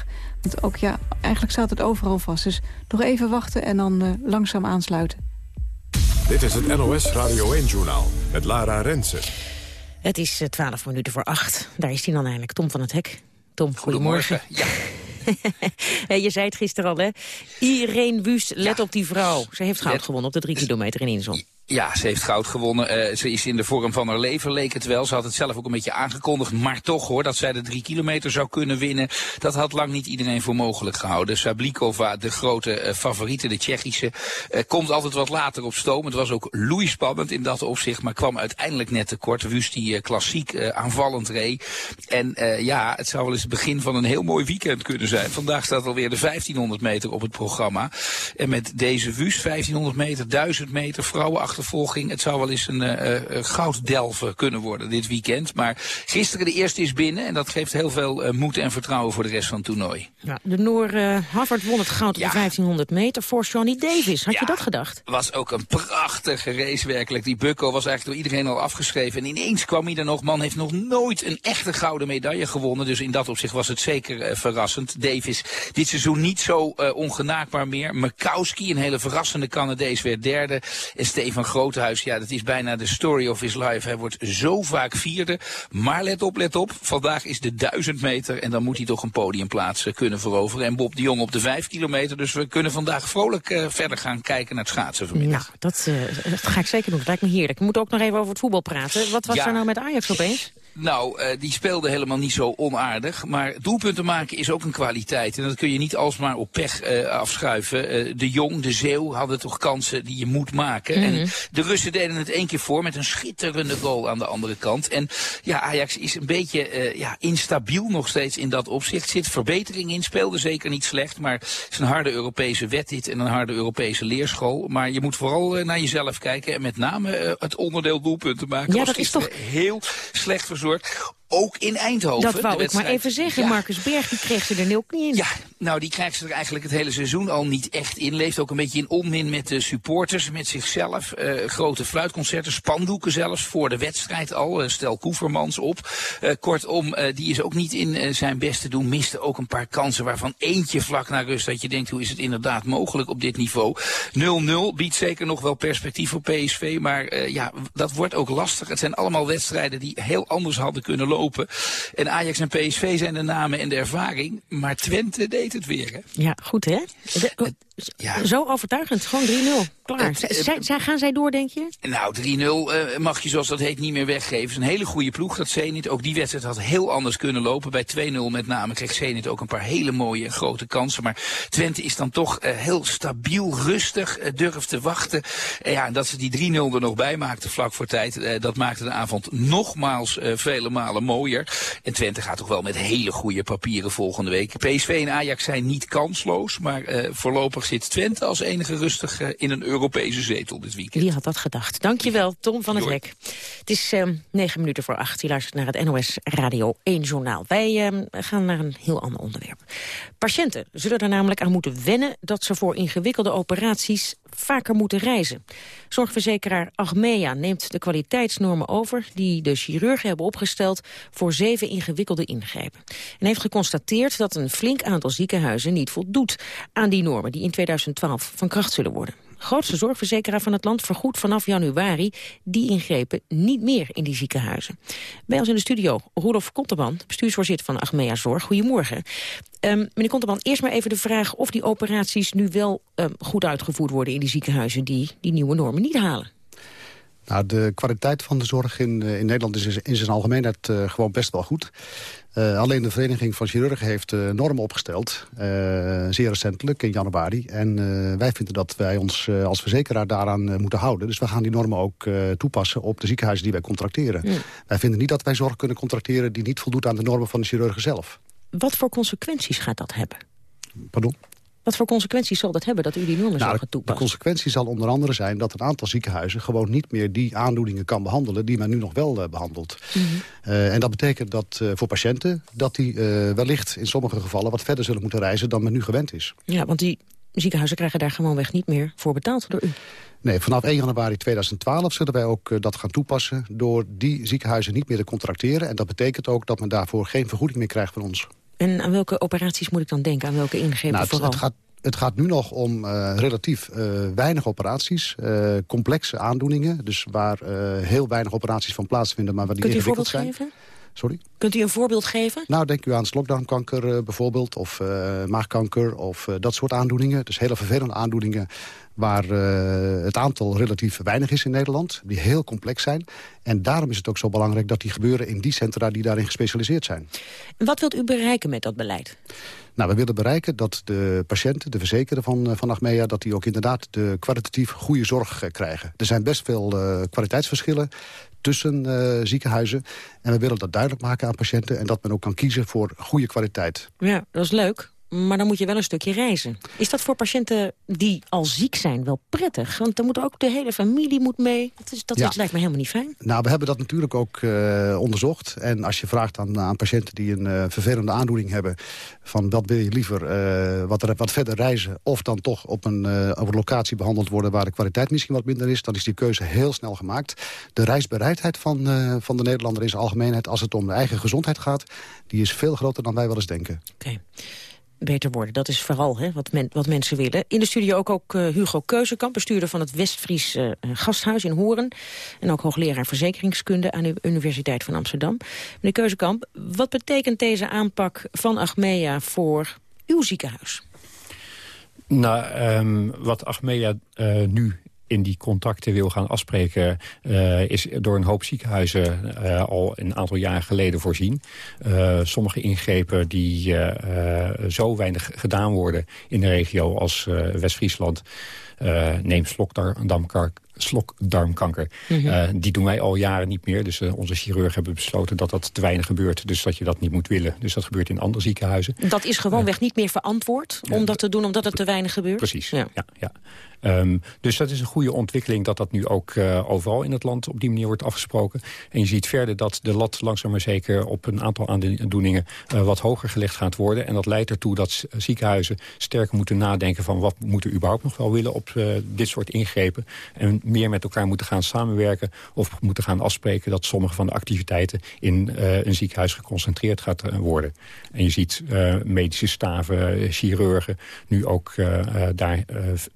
Want ook ja, eigenlijk staat het overal vast. Dus nog even wachten en dan uh, langzaam aansluiten. Dit is het NOS Radio 1-journaal met Lara Rensen. Het is 12 minuten voor 8. Daar is hij dan eindelijk, Tom van het Hek. Tom, goedemorgen. goedemorgen. Ja. (laughs) je zei het gisteren al, hè? Irene Wust, let ja. op die vrouw. Ze heeft goud gewonnen op de drie kilometer in Insel. Ja, ze heeft goud gewonnen. Uh, ze is in de vorm van haar leven, leek het wel. Ze had het zelf ook een beetje aangekondigd. Maar toch hoor, dat zij de drie kilometer zou kunnen winnen... dat had lang niet iedereen voor mogelijk gehouden. Sablikova, de grote uh, favoriete, de Tsjechische... Uh, komt altijd wat later op stoom. Het was ook loeispannend in dat opzicht... maar kwam uiteindelijk net tekort. Wust die klassiek aanvallend reed. En ja, het zou wel eens het begin van een heel mooi weekend kunnen zijn. Vandaag staat alweer de 1500 meter op het programma. En met deze Wust, 1500 meter, 1000 meter, vrouwen achter achtervolging. Het zou wel eens een uh, gouddelven kunnen worden dit weekend. Maar gisteren de eerste is binnen en dat geeft heel veel uh, moed en vertrouwen voor de rest van het toernooi. Ja, de Noor uh, Havard won het goud op de 1500 meter voor Johnny Davis. Had je dat gedacht? was ook een prachtige race werkelijk. Die Bucko was eigenlijk door iedereen al afgeschreven. En ineens kwam hij er nog. Man heeft nog nooit een echte gouden medaille gewonnen. Dus in dat opzicht was het zeker verrassend. Davis dit seizoen niet zo ongenaakbaar meer. Mikowski, een hele verrassende Canadees, werd derde. En Stefan Groothuis, ja, dat is bijna de story of his life. Hij wordt zo vaak vierde. Maar let op, let op. Vandaag is de duizend meter en dan moet hij toch een podiumplaats kunnen veroveren. En Bob de Jong op de vijf kilometer. Dus we kunnen vandaag vrolijk uh, verder gaan kijken naar het schaatsen vanmiddag. Nou, dat, uh, dat, ga ik zeker doen. Dat lijkt me heerlijk. We moeten ook nog even over het voetbal praten. Wat was ja. er nou met Ajax opeens? Nou, uh, die speelde helemaal niet zo onaardig. Maar doelpunten maken is ook een kwaliteit. En dat kun je niet alsmaar op pech uh, afschuiven. Uh, de Jong, de Zeeuw hadden toch kansen die je moet maken. Mm -hmm. En de Russen deden het één keer voor met een schitterende goal aan de andere kant. En ja, Ajax is een beetje ja, instabiel nog steeds in dat opzicht. Zit verbetering in, speelde zeker niet slecht. Maar het is een harde Europese wet dit en een harde Europese leerschool. Maar je moet vooral naar jezelf kijken. En met name het onderdeel doelpunten maken. Ja, dat is toch heel slecht verzorgd ook in Eindhoven. Dat wou ik maar even zeggen. Ja. Marcus Berg, die kreeg ze er nul niet in. Ja, nou die krijgt ze er eigenlijk het hele seizoen al niet echt in. Leeft ook een beetje in onmin met de supporters, met zichzelf. Uh, grote fluitconcerten, spandoeken zelfs voor de wedstrijd al. Uh, stel Koevermans op. Uh, kortom, die is ook niet in zijn best te doen. Miste ook een paar kansen waarvan eentje vlak naar rust. Dat je denkt, hoe is het inderdaad mogelijk op dit niveau? 0-0 biedt zeker nog wel perspectief voor PSV. Maar ja, dat wordt ook lastig. Het zijn allemaal wedstrijden die heel anders hadden kunnen lopen. En Ajax en PSV zijn de namen en de ervaring. Maar Twente deed het weer. Hè? Ja, goed hè? De, ja. Zo overtuigend, gewoon 3-0. Klaar. Zij, gaan zij door, denk je? Nou, 3-0 uh, mag je, zoals dat heet, niet meer weggeven. Het is een hele goede ploeg, dat Zenit. Ook die wedstrijd had heel anders kunnen lopen. Bij 2-0 met name kreeg Zenit ook een paar hele mooie grote kansen. Maar Twente is dan toch uh, heel stabiel, rustig, uh, durft te wachten. ja, en dat ze die 3-0 er nog bij maakten vlak voor tijd... dat maakte de avond nogmaals vele malen mooier. En Twente gaat toch wel met hele goede papieren volgende week. PSV en Ajax zijn niet kansloos, maar voorlopig zit Twente als enige rustig in een Europese zetel dit weekend. Wie had dat gedacht? Dankjewel, Tom van het Rek. Het is uh, negen minuten voor acht. Je luistert naar het NOS Radio 1 Journaal. Wij uh, gaan naar een heel ander onderwerp. Patiënten zullen er namelijk aan moeten wennen... dat ze voor ingewikkelde operaties vaker moeten reizen. Zorgverzekeraar Achmea neemt de kwaliteitsnormen over... die de chirurgen hebben opgesteld voor zeven ingewikkelde ingrepen. En heeft geconstateerd dat een flink aantal ziekenhuizen niet voldoet... aan die normen die in 2012 van kracht zullen worden grootste zorgverzekeraar van het land vergoedt vanaf januari die ingrepen niet meer in die ziekenhuizen. Bij ons in de studio Roelof Konteman, bestuursvoorzitter van Achmea Zorg. Goedemorgen. Um, meneer Konteman, eerst maar even de vraag of die operaties nu wel um, goed uitgevoerd worden in die ziekenhuizen die die nieuwe normen niet halen. Nou, de kwaliteit van de zorg in, in Nederland is in zijn algemeenheid uh, gewoon best wel goed. Uh, alleen de Vereniging van Chirurgen heeft uh, normen opgesteld, zeer recentelijk in januari. En wij vinden dat wij ons als verzekeraar daaraan moeten houden. Dus we gaan die normen ook toepassen op de ziekenhuizen die wij contracteren. Ja. Wij vinden niet dat wij zorg kunnen contracteren die niet voldoet aan de normen van de chirurgen zelf. Wat voor consequenties gaat dat hebben? Pardon? Wat voor consequenties zal dat hebben dat u die normen nou, gaat toepassen? De consequentie zal onder andere zijn dat een aantal ziekenhuizen... gewoon niet meer die aandoeningen kan behandelen die men nu nog wel uh, behandelt. Mm -hmm. uh, en dat betekent dat uh, voor patiënten dat die wellicht in sommige gevallen... wat verder zullen moeten reizen dan men nu gewend is. Ja, want die ziekenhuizen krijgen daar gewoonweg niet meer voor betaald door u. Nee, vanaf 1 januari 2012 zullen wij ook uh, dat gaan toepassen... door die ziekenhuizen niet meer te contracteren. En dat betekent ook dat men daarvoor geen vergoeding meer krijgt van ons. En aan welke operaties moet ik dan denken? Aan welke ingrepen nou, het, vooral? Het gaat, het gaat nu nog om uh, relatief uh, weinig operaties, uh, complexe aandoeningen. Dus waar heel weinig operaties van plaatsvinden, maar waar die Kunt ingewikkeld zijn. Geven? Sorry? Kunt Kunt u een voorbeeld geven? Nou, denk u aan slokdarmkanker bijvoorbeeld, of maagkanker, of dat soort aandoeningen. Dus hele vervelende aandoeningen waar uh, het aantal relatief weinig is in Nederland. Die heel complex zijn. En daarom is het ook zo belangrijk dat die gebeuren in die centra die daarin gespecialiseerd zijn. En wat wilt u bereiken met dat beleid? Nou, we willen bereiken dat de patiënten, de verzekerden van, eh, van Achmea... dat die ook inderdaad de kwalitatief goede zorg krijgen. Er zijn best veel uh, kwaliteitsverschillen tussen uh, ziekenhuizen. En we willen dat duidelijk maken aan patiënten... en dat men ook kan kiezen voor goede kwaliteit. Ja, dat is leuk. Maar dan moet je wel een stukje reizen. Is dat voor patiënten die al ziek zijn wel prettig? Want dan moet ook de hele familie moet mee. Dat, is, dat, lijkt me helemaal niet fijn. Nou, we hebben dat natuurlijk ook uh, onderzocht. En als je vraagt aan, aan patiënten die een uh, vervelende aandoening hebben... van wat wil je liever, uh, wat, wat verder reizen... of dan toch op een, op een locatie behandeld worden... waar de kwaliteit misschien wat minder is... dan is die keuze heel snel gemaakt. De reisbereidheid van, van de Nederlander in zijn algemeenheid... als het om de eigen gezondheid gaat... die is veel groter dan wij wel eens denken. Oké beter worden. Dat is vooral hè, wat, men, wat mensen willen. In de studio ook, ook uh, Hugo Keuzekamp, bestuurder van het Westfries uh, Gasthuis in Horen. En ook hoogleraar verzekeringskunde aan de Universiteit van Amsterdam. Meneer Keuzekamp, wat betekent deze aanpak van Achmea voor uw ziekenhuis? Nou, um, wat Achmea uh, nu in die contacten wil gaan afspreken... Uh, is door een hoop ziekenhuizen uh, al een aantal jaar geleden voorzien. Uh, sommige ingrepen die zo weinig gedaan worden in de regio als West-Friesland... neem slokdarmkanker, slokdarmkanker. Mm -hmm. die doen wij al jaren niet meer. Dus onze chirurgen hebben besloten dat dat te weinig gebeurt. Dus dat je dat niet moet willen. Dus dat gebeurt in andere ziekenhuizen. Dat is gewoonweg niet meer verantwoord om dat te doen... omdat het te weinig gebeurt? Precies, ja. ja, ja. Um, dus dat is een goede ontwikkeling dat dat nu ook uh, overal in het land op die manier wordt afgesproken. En je ziet verder dat de lat langzaam maar zeker op een aantal aandoeningen uh, wat hoger gelegd gaat worden. En dat leidt ertoe dat ziekenhuizen sterker moeten nadenken van wat moeten we überhaupt nog wel willen op uh, dit soort ingrepen. En meer met elkaar moeten gaan samenwerken of moeten gaan afspreken dat sommige van de activiteiten in een ziekenhuis geconcentreerd gaat worden. En je ziet medische staven, chirurgen nu ook daar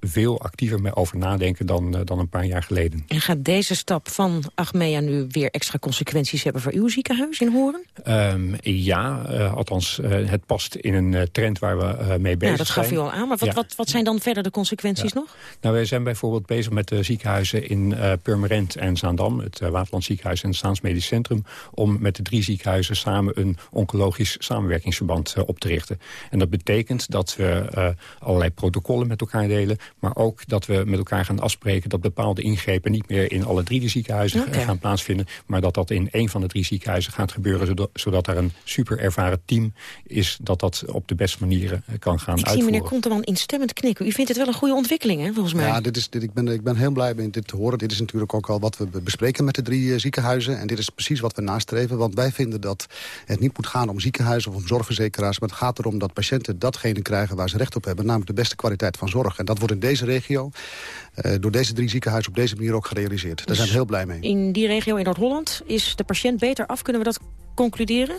veel activiteiten actiever over nadenken dan, uh, dan een paar jaar geleden. En gaat deze stap van Achmea nu weer extra consequenties hebben voor uw ziekenhuis in Horen? Um, ja, uh, althans uh, het past in een trend waar we mee bezig zijn. Ja, dat gaf u al aan, maar wat, ja. wat, wat zijn dan verder de consequenties ja. nog? Nou, wij zijn bijvoorbeeld bezig met de ziekenhuizen in Purmerend en Zaandam, het Waterland ziekenhuis en het Staansmedisch Centrum, om met de drie ziekenhuizen samen een oncologisch samenwerkingsverband op te richten. En dat betekent dat we allerlei protocollen met elkaar delen, maar ook dat we met elkaar gaan afspreken... dat bepaalde ingrepen niet meer in alle drie de ziekenhuizen okay. gaan plaatsvinden... maar dat dat in één van de drie ziekenhuizen gaat gebeuren... zodat, zodat er een super ervaren team is dat dat op de beste manieren kan gaan ik uitvoeren. Ik zie meneer Konteman instemmend knikken. U vindt het wel een goede ontwikkeling, hè, volgens mij? Ja, dit is, dit, ik, ben, ik ben heel blij met dit te horen. Dit is natuurlijk ook al wat we bespreken met de drie uh, ziekenhuizen. En dit is precies wat we nastreven. Want wij vinden dat het niet moet gaan om ziekenhuizen of om zorgverzekeraars... maar het gaat erom dat patiënten datgene krijgen waar ze recht op hebben... namelijk de beste kwaliteit van zorg. En dat wordt in deze regio uh, door deze drie ziekenhuizen op deze manier ook gerealiseerd. Daar zijn we heel blij mee. In die regio in Noord-Holland is de patiënt beter af. Kunnen we dat concluderen?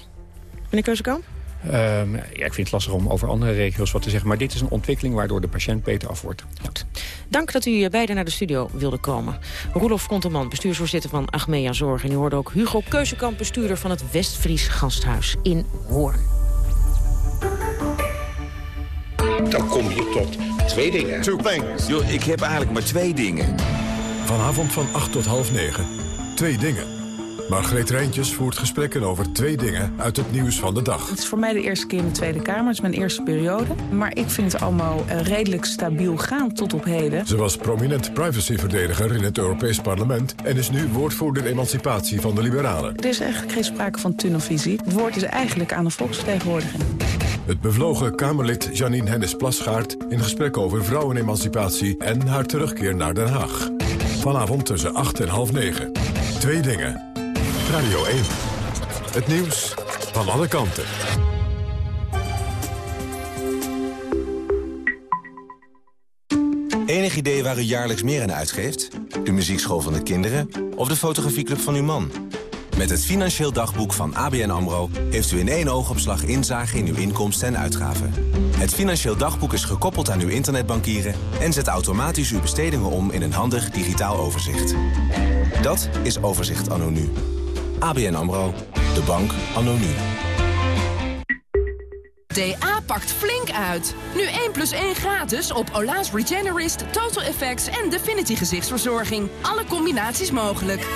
Meneer Keuzekamp? Um, ja, ik vind het lastig om over andere regio's wat te zeggen. Maar dit is een ontwikkeling waardoor de patiënt beter af wordt. Goed. Dank dat u beiden naar de studio wilde komen. Roelof Konteman, bestuursvoorzitter van Achmea Zorg. En u hoorde ook Hugo Keuzekamp, bestuurder van het Westfries Gasthuis in Hoorn. Dan kom je tot twee dingen. Two things. Yo, ik heb eigenlijk maar twee dingen. Vanavond van 8 tot half 9. Twee dingen. Margreet Rijntjes voert gesprekken over twee dingen uit het nieuws van de dag. Het is voor mij de eerste keer in de Tweede Kamer. Het is mijn eerste periode. Maar ik vind het allemaal uh, redelijk stabiel gaan tot op heden. Ze was prominent privacyverdediger in het Europees Parlement... en is nu woordvoerder emancipatie van de liberalen. Er is eigenlijk geen sprake van tunnelvisie. Het woord is eigenlijk aan de volksvertegenwoordiging. Het bevlogen Kamerlid Janine Hennis-Plasgaard... in gesprek over vrouwenemancipatie en haar terugkeer naar Den Haag. Vanavond tussen 8 en half 9. Twee dingen. Radio 1. Het nieuws van alle kanten. Enig idee waar u jaarlijks meer aan uitgeeft? De muziekschool van de kinderen of de fotografieclub van uw man? Met het Financieel Dagboek van ABN AMRO... heeft u in één oogopslag inzage in uw inkomsten en uitgaven. Het Financieel Dagboek is gekoppeld aan uw internetbankieren... en zet automatisch uw bestedingen om in een handig digitaal overzicht. Dat is Overzicht anno nu. ABN AMRO. De bank anno nu. DA pakt flink uit. Nu 1 plus 1 gratis op Ola's Regenerist, Total Effects en Definity gezichtsverzorging. Alle combinaties mogelijk.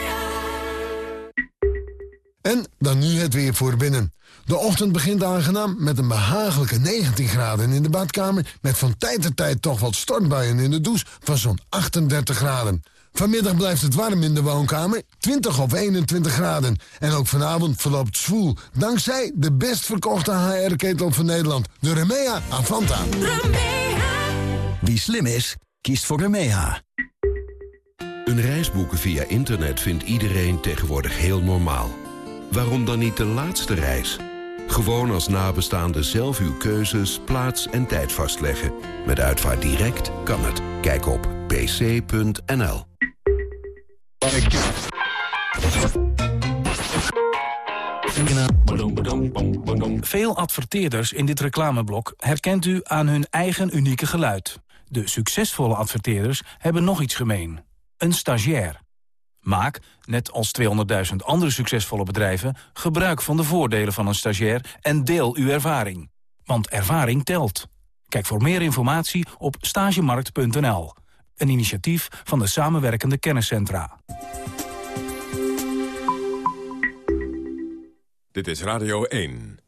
En dan nu het weer voor binnen. De ochtend begint aangenaam met een behagelijke 19 graden in de badkamer... met van tijd tot tijd toch wat stortbuien in de douche van zo'n 38 graden. Vanmiddag blijft het warm in de woonkamer, 20 of 21 graden. En ook vanavond verloopt zwoel, dankzij de best verkochte HR-ketel van Nederland, de Remea Avanta. Remea. Wie slim is, kiest voor Remea. Een reis boeken via internet vindt iedereen tegenwoordig heel normaal. Waarom dan niet de laatste reis? Gewoon als nabestaande zelf uw keuzes, plaats en tijd vastleggen. Met Uitvaart Direct kan het. Kijk op pc.nl. Veel adverteerders in dit reclameblok herkent u aan hun eigen unieke geluid. De succesvolle adverteerders hebben nog iets gemeen. Een stagiair. Maak, net als 200.000 andere succesvolle bedrijven... gebruik van de voordelen van een stagiair en deel uw ervaring. Want ervaring telt. Kijk voor meer informatie op stagemarkt.nl. Een initiatief van de samenwerkende kenniscentra. Dit is Radio 1.